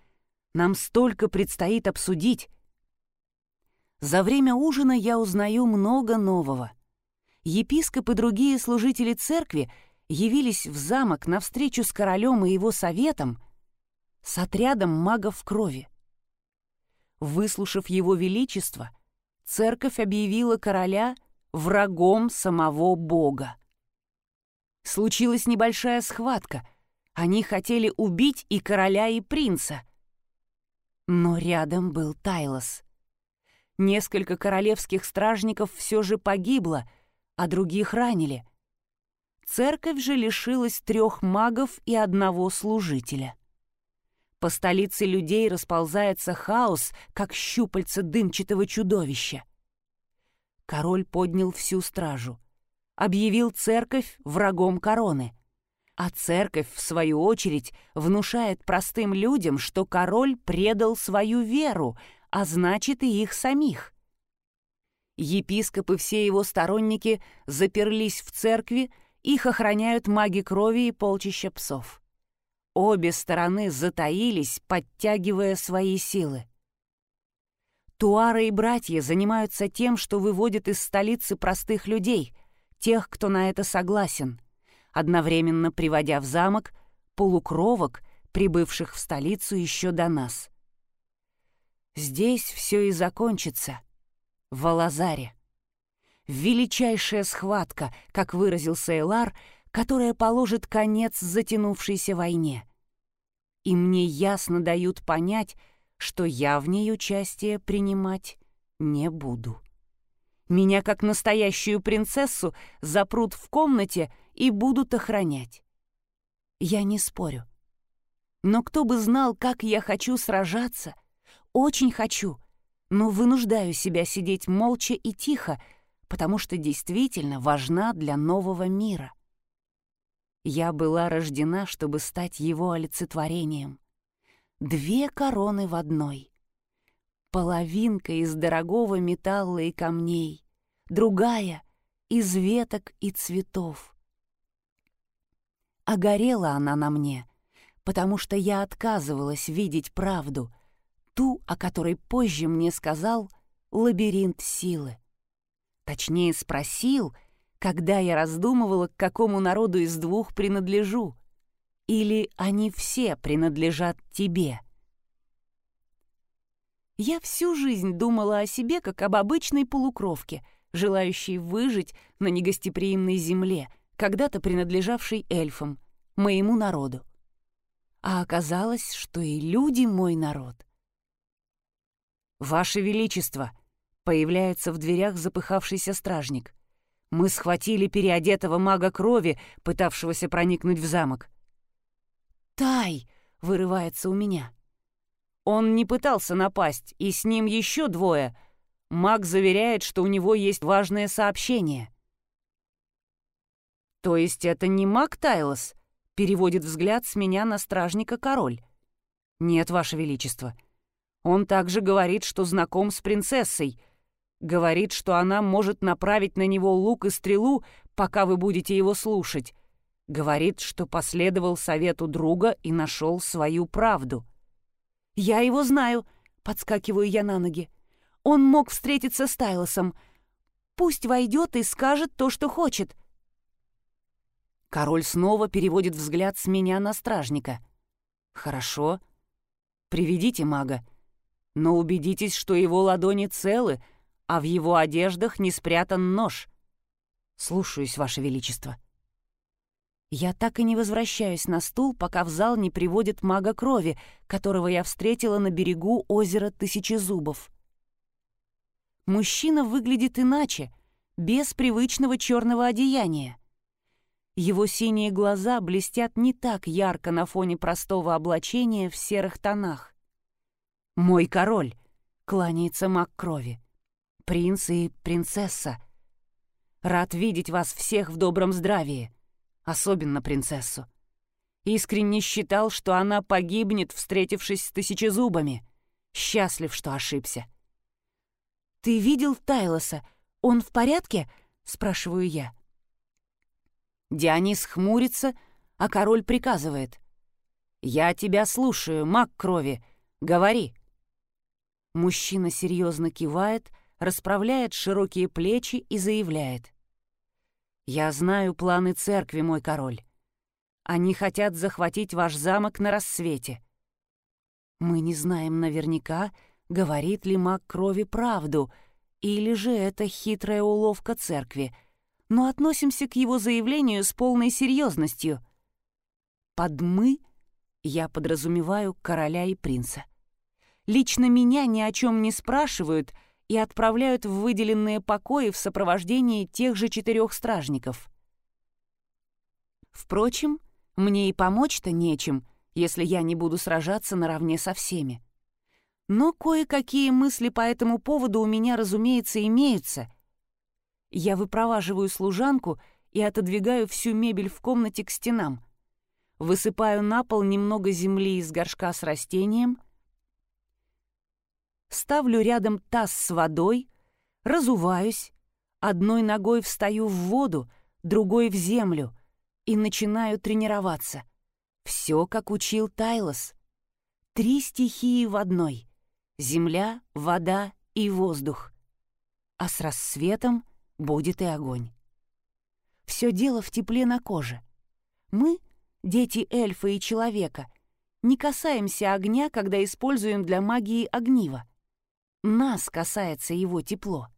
Нам столько предстоит обсудить». За время ужина я узнаю много нового — епископ и другие служители церкви явились в замок на встречу с королем и его советом с отрядом магов крови. Выслушав его величество, церковь объявила короля врагом самого Бога. Случилась небольшая схватка. Они хотели убить и короля, и принца. Но рядом был Тайлос. Несколько королевских стражников все же погибло — а других ранили. Церковь же лишилась трех магов и одного служителя. По столице людей расползается хаос, как щупальца дымчатого чудовища. Король поднял всю стражу, объявил церковь врагом короны, а церковь, в свою очередь, внушает простым людям, что король предал свою веру, а значит и их самих. Епископ и все его сторонники заперлись в церкви, их охраняют маги крови и полчища псов. Обе стороны затаились, подтягивая свои силы. Туары и братья занимаются тем, что выводят из столицы простых людей, тех, кто на это согласен, одновременно приводя в замок полукровок, прибывших в столицу еще до нас. Здесь все и закончится — в Алазаре. Величайшая схватка, как выразился Элар, которая положит конец затянувшейся войне. И мне ясно дают понять, что я в ней участие принимать не буду. Меня, как настоящую принцессу, запрут в комнате и будут охранять. Я не спорю. Но кто бы знал, как я хочу сражаться, очень хочу, но вынуждаю себя сидеть молча и тихо, потому что действительно важна для нового мира. Я была рождена, чтобы стать его олицетворением. Две короны в одной. Половинка из дорогого металла и камней, другая — из веток и цветов. А горела она на мне, потому что я отказывалась видеть правду, ту, о которой позже мне сказал лабиринт силы. Точнее, спросил, когда я раздумывала, к какому народу из двух принадлежу. Или они все принадлежат тебе. Я всю жизнь думала о себе как об обычной полукровке, желающей выжить на негостеприимной земле, когда-то принадлежавшей эльфам, моему народу. А оказалось, что и люди мой народ. «Ваше Величество!» — появляется в дверях запыхавшийся стражник. «Мы схватили переодетого мага крови, пытавшегося проникнуть в замок». «Тай!» — вырывается у меня. Он не пытался напасть, и с ним еще двое. Маг заверяет, что у него есть важное сообщение. «То есть это не маг Тайлос?» — переводит взгляд с меня на стражника король. «Нет, Ваше Величество. Он также говорит, что знаком с принцессой. Говорит, что она может направить на него лук и стрелу, пока вы будете его слушать. Говорит, что последовал совету друга и нашел свою правду». «Я его знаю», — подскакиваю я на ноги. «Он мог встретиться с Тайлосом. Пусть войдет и скажет то, что хочет». Король снова переводит взгляд с меня на стражника. «Хорошо. Приведите мага. Но убедитесь, что его ладони целы, а в его одеждах не спрятан нож. Слушаюсь, Ваше Величество». Я так и не возвращаюсь на стул, пока в зал не приводит мага крови, которого я встретила на берегу озера Тысячи Зубов. Мужчина выглядит иначе, без привычного черного одеяния. Его синие глаза блестят не так ярко на фоне простого облачения в серых тонах. «Мой король!» — кланяется маг крови. «Принц и принцесса! Рад видеть вас всех в добром здравии!» особенно принцессу. Искренне считал, что она погибнет, встретившись с тысячезубами. Счастлив, что ошибся. «Ты видел Тайлоса? Он в порядке?» — спрашиваю я. Дионис хмурится, а король приказывает. «Я тебя слушаю, маг крови. Говори». Мужчина серьезно кивает, расправляет широкие плечи и заявляет. «Я знаю планы церкви, мой король. Они хотят захватить ваш замок на рассвете. Мы не знаем наверняка, говорит ли маг крови правду, или же это хитрая уловка церкви, но относимся к его заявлению с полной серьезностью. Под «мы» я подразумеваю короля и принца. Лично меня ни о чем не спрашивают — и отправляют в выделенные покои в сопровождении тех же четырех стражников. Впрочем, мне и помочь-то нечем, если я не буду сражаться наравне со всеми. Но кое-какие мысли по этому поводу у меня, разумеется, имеются. Я выпроваживаю служанку и отодвигаю всю мебель в комнате к стенам. Высыпаю на пол немного земли из горшка с растением — ставлю рядом таз с водой, разуваюсь, одной ногой встаю в воду, другой в землю и начинаю тренироваться. Все, как учил Тайлос. Три стихии в одной — земля, вода и воздух. А с рассветом будет и огонь. Все дело в тепле на коже. Мы, дети эльфа и человека, не касаемся огня, когда используем для магии огниво. Нас касается его тепло.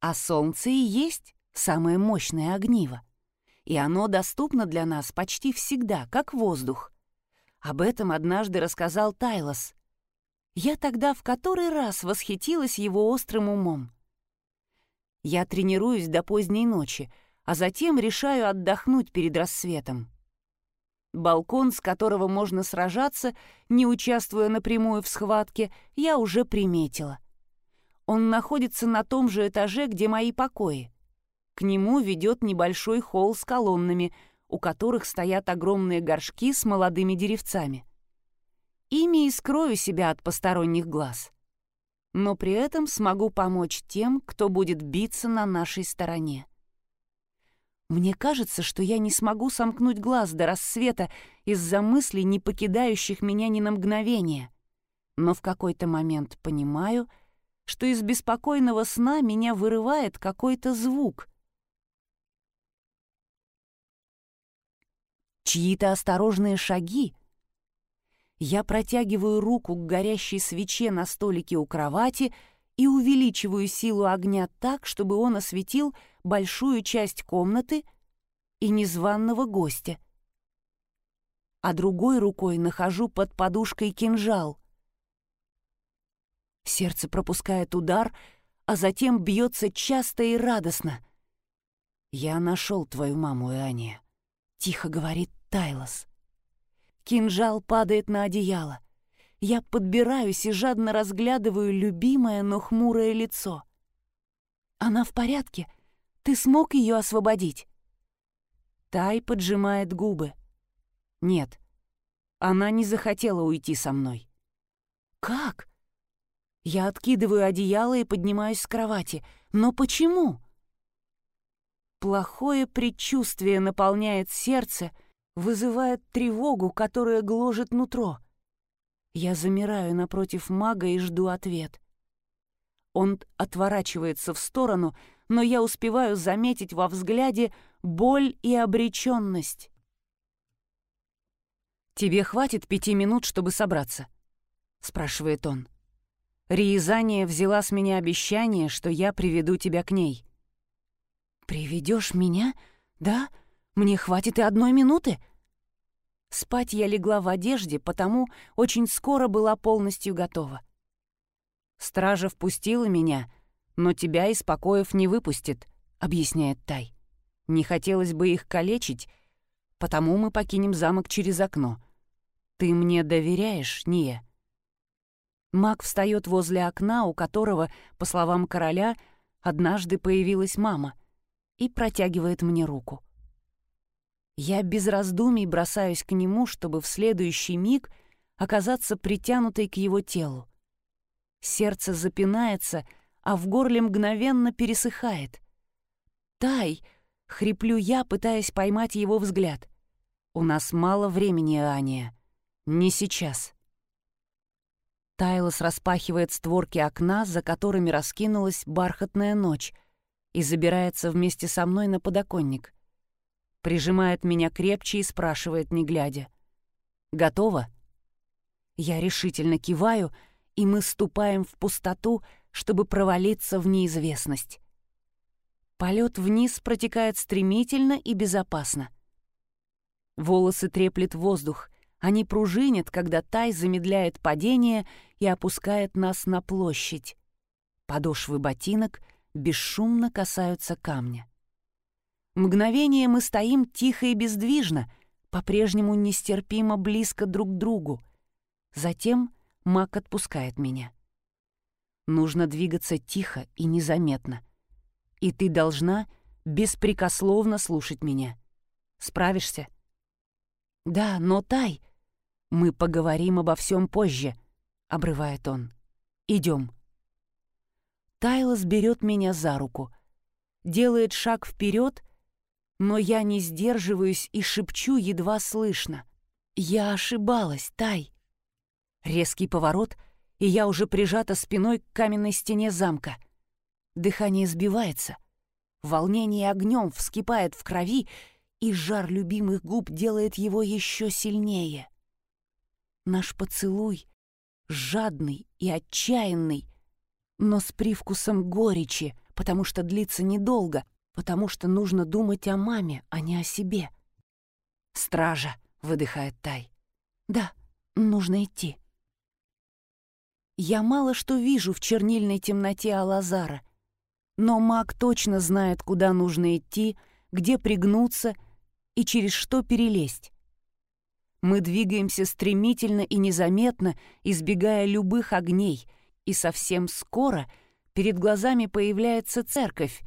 А солнце и есть самое мощное огниво. И оно доступно для нас почти всегда, как воздух. Об этом однажды рассказал Тайлос. Я тогда в который раз восхитилась его острым умом. Я тренируюсь до поздней ночи, а затем решаю отдохнуть перед рассветом. Балкон, с которого можно сражаться, не участвуя напрямую в схватке, я уже приметила. Он находится на том же этаже, где мои покои. К нему ведет небольшой холл с колоннами, у которых стоят огромные горшки с молодыми деревцами. Ими и скрою себя от посторонних глаз. Но при этом смогу помочь тем, кто будет биться на нашей стороне. Мне кажется, что я не смогу сомкнуть глаз до рассвета из-за мыслей, не покидающих меня ни на мгновение. Но в какой-то момент понимаю, что из беспокойного сна меня вырывает какой-то звук. Чьи-то осторожные шаги. Я протягиваю руку к горящей свече на столике у кровати и увеличиваю силу огня так, чтобы он осветил большую часть комнаты и незваного гостя. А другой рукой нахожу под подушкой кинжал. Сердце пропускает удар, а затем бьется часто и радостно. «Я нашел твою маму, Иания», — тихо говорит Тайлос. Кинжал падает на одеяло. Я подбираюсь и жадно разглядываю любимое, но хмурое лицо. «Она в порядке?» Ты смог ее освободить?» Тай поджимает губы. «Нет, она не захотела уйти со мной». «Как?» Я откидываю одеяло и поднимаюсь с кровати. «Но почему?» Плохое предчувствие наполняет сердце, вызывает тревогу, которая гложет нутро. Я замираю напротив мага и жду ответ. Он отворачивается в сторону, но я успеваю заметить во взгляде боль и обреченность. «Тебе хватит пяти минут, чтобы собраться?» — спрашивает он. Риезания взяла с меня обещание, что я приведу тебя к ней. «Приведешь меня? Да? Мне хватит и одной минуты?» Спать я легла в одежде, потому очень скоро была полностью готова. Стража впустила меня, но тебя из покоев не выпустит», — объясняет Тай. «Не хотелось бы их калечить, потому мы покинем замок через окно. Ты мне доверяешь, Ния?» Маг встает возле окна, у которого, по словам короля, однажды появилась мама, и протягивает мне руку. Я без раздумий бросаюсь к нему, чтобы в следующий миг оказаться притянутой к его телу. Сердце запинается — а в горле мгновенно пересыхает. «Тай!» — хриплю я, пытаясь поймать его взгляд. «У нас мало времени, Аня. Не сейчас». Тайлос распахивает створки окна, за которыми раскинулась бархатная ночь, и забирается вместе со мной на подоконник. Прижимает меня крепче и спрашивает, не глядя. «Готово?» Я решительно киваю, и мы ступаем в пустоту, чтобы провалиться в неизвестность. Полет вниз протекает стремительно и безопасно. Волосы треплет воздух, они пружинят, когда тай замедляет падение и опускает нас на площадь. Подошвы ботинок бесшумно касаются камня. Мгновение мы стоим тихо и бездвижно, по-прежнему нестерпимо близко друг к другу. Затем маг отпускает меня. Нужно двигаться тихо и незаметно. И ты должна беспрекословно слушать меня. Справишься? Да, но Тай... Мы поговорим обо всем позже, обрывает он. Идем. Тайлос берет меня за руку, делает шаг вперед, но я не сдерживаюсь и шепчу едва слышно. Я ошибалась, Тай. Резкий поворот — и я уже прижата спиной к каменной стене замка. Дыхание сбивается. Волнение огнем вскипает в крови, и жар любимых губ делает его еще сильнее. Наш поцелуй жадный и отчаянный, но с привкусом горечи, потому что длится недолго, потому что нужно думать о маме, а не о себе. «Стража!» — выдыхает Тай. «Да, нужно идти». Я мало что вижу в чернильной темноте Алазара, но маг точно знает, куда нужно идти, где пригнуться и через что перелезть. Мы двигаемся стремительно и незаметно, избегая любых огней, и совсем скоро перед глазами появляется церковь,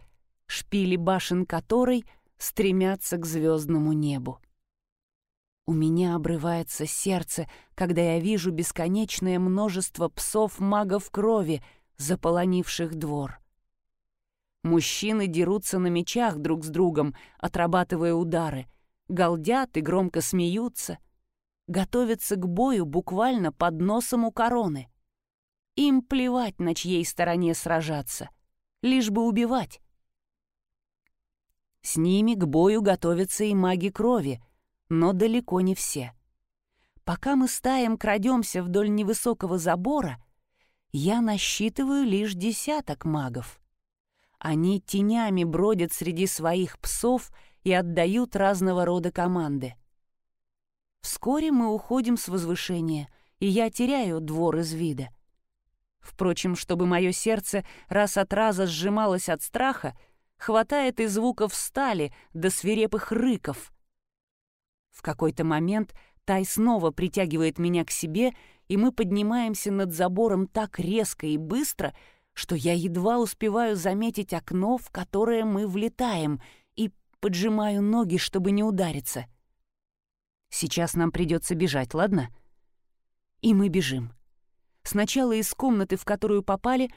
шпили башен которой стремятся к звездному небу. У меня обрывается сердце, когда я вижу бесконечное множество псов-магов крови, заполонивших двор. Мужчины дерутся на мечах друг с другом, отрабатывая удары, галдят и громко смеются, готовятся к бою буквально под носом у короны. Им плевать, на чьей стороне сражаться, лишь бы убивать. С ними к бою готовятся и маги крови, но далеко не все. Пока мы стаем крадемся вдоль невысокого забора, я насчитываю лишь десяток магов. Они тенями бродят среди своих псов и отдают разного рода команды. Вскоре мы уходим с возвышения, и я теряю двор из вида. Впрочем, чтобы мое сердце раз от раза сжималось от страха, хватает и звуков стали до свирепых рыков. В какой-то момент Тай снова притягивает меня к себе, и мы поднимаемся над забором так резко и быстро, что я едва успеваю заметить окно, в которое мы влетаем, и поджимаю ноги, чтобы не удариться. Сейчас нам придется бежать, ладно? И мы бежим. Сначала из комнаты, в которую попали,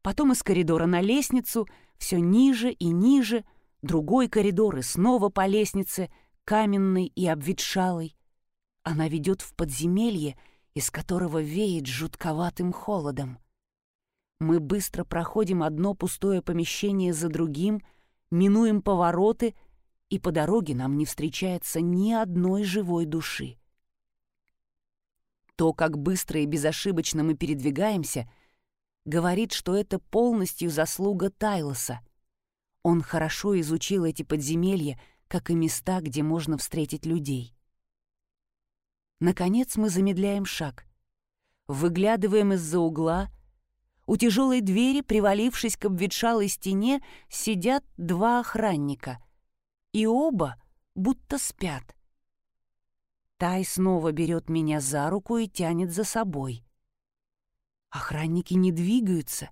потом из коридора на лестницу, все ниже и ниже, другой коридор и снова по лестнице, каменной и обветшалой. Она ведет в подземелье, из которого веет жутковатым холодом. Мы быстро проходим одно пустое помещение за другим, минуем повороты, и по дороге нам не встречается ни одной живой души. То, как быстро и безошибочно мы передвигаемся — говорит, что это полностью заслуга Тайлоса. Он хорошо изучил эти подземелья, как и места, где можно встретить людей. Наконец мы замедляем шаг. Выглядываем из-за угла. У тяжелой двери, привалившись к обветшалой стене, сидят два охранника. И оба будто спят. Тай снова берет меня за руку и тянет за собой. Охранники не двигаются,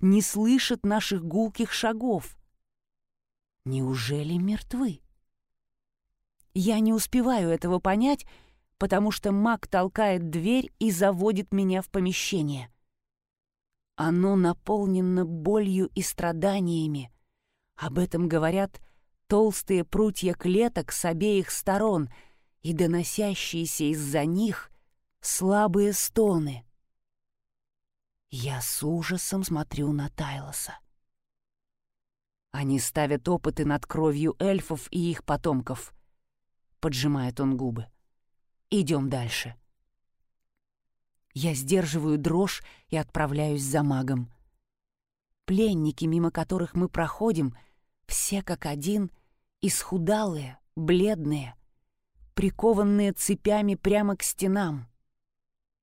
не слышат наших гулких шагов. Неужели мертвы? Я не успеваю этого понять, потому что маг толкает дверь и заводит меня в помещение. Оно наполнено болью и страданиями. Об этом говорят толстые прутья клеток с обеих сторон и доносящиеся из-за них слабые стоны. Я с ужасом смотрю на Тайлоса. Они ставят опыты над кровью эльфов и их потомков. Поджимает он губы. Идем дальше. Я сдерживаю дрожь и отправляюсь за магом. Пленники, мимо которых мы проходим, все как один, исхудалые, бледные, прикованные цепями прямо к стенам.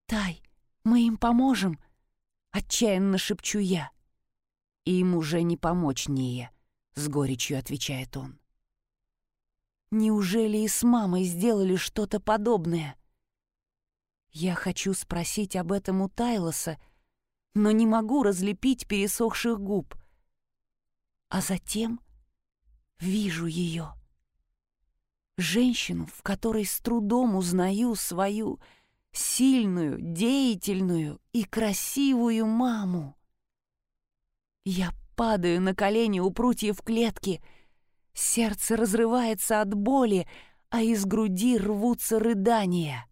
«Тай, мы им поможем!» — отчаянно шепчу я. «Им уже не помочь, Ния», — с горечью отвечает он. «Неужели и с мамой сделали что-то подобное?» Я хочу спросить об этом у Тайлоса, но не могу разлепить пересохших губ. А затем вижу ее. Женщину, в которой с трудом узнаю свою сильную, деятельную и красивую маму. Я падаю на колени у прутьев клетки. Сердце разрывается от боли, а из груди рвутся рыдания.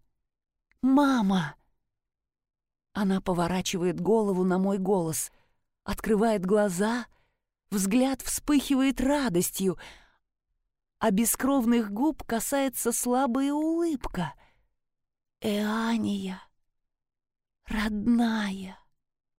«Мама!» Она поворачивает голову на мой голос, открывает глаза, взгляд вспыхивает радостью, а бескровных губ касается слабая улыбка — Эания, родная.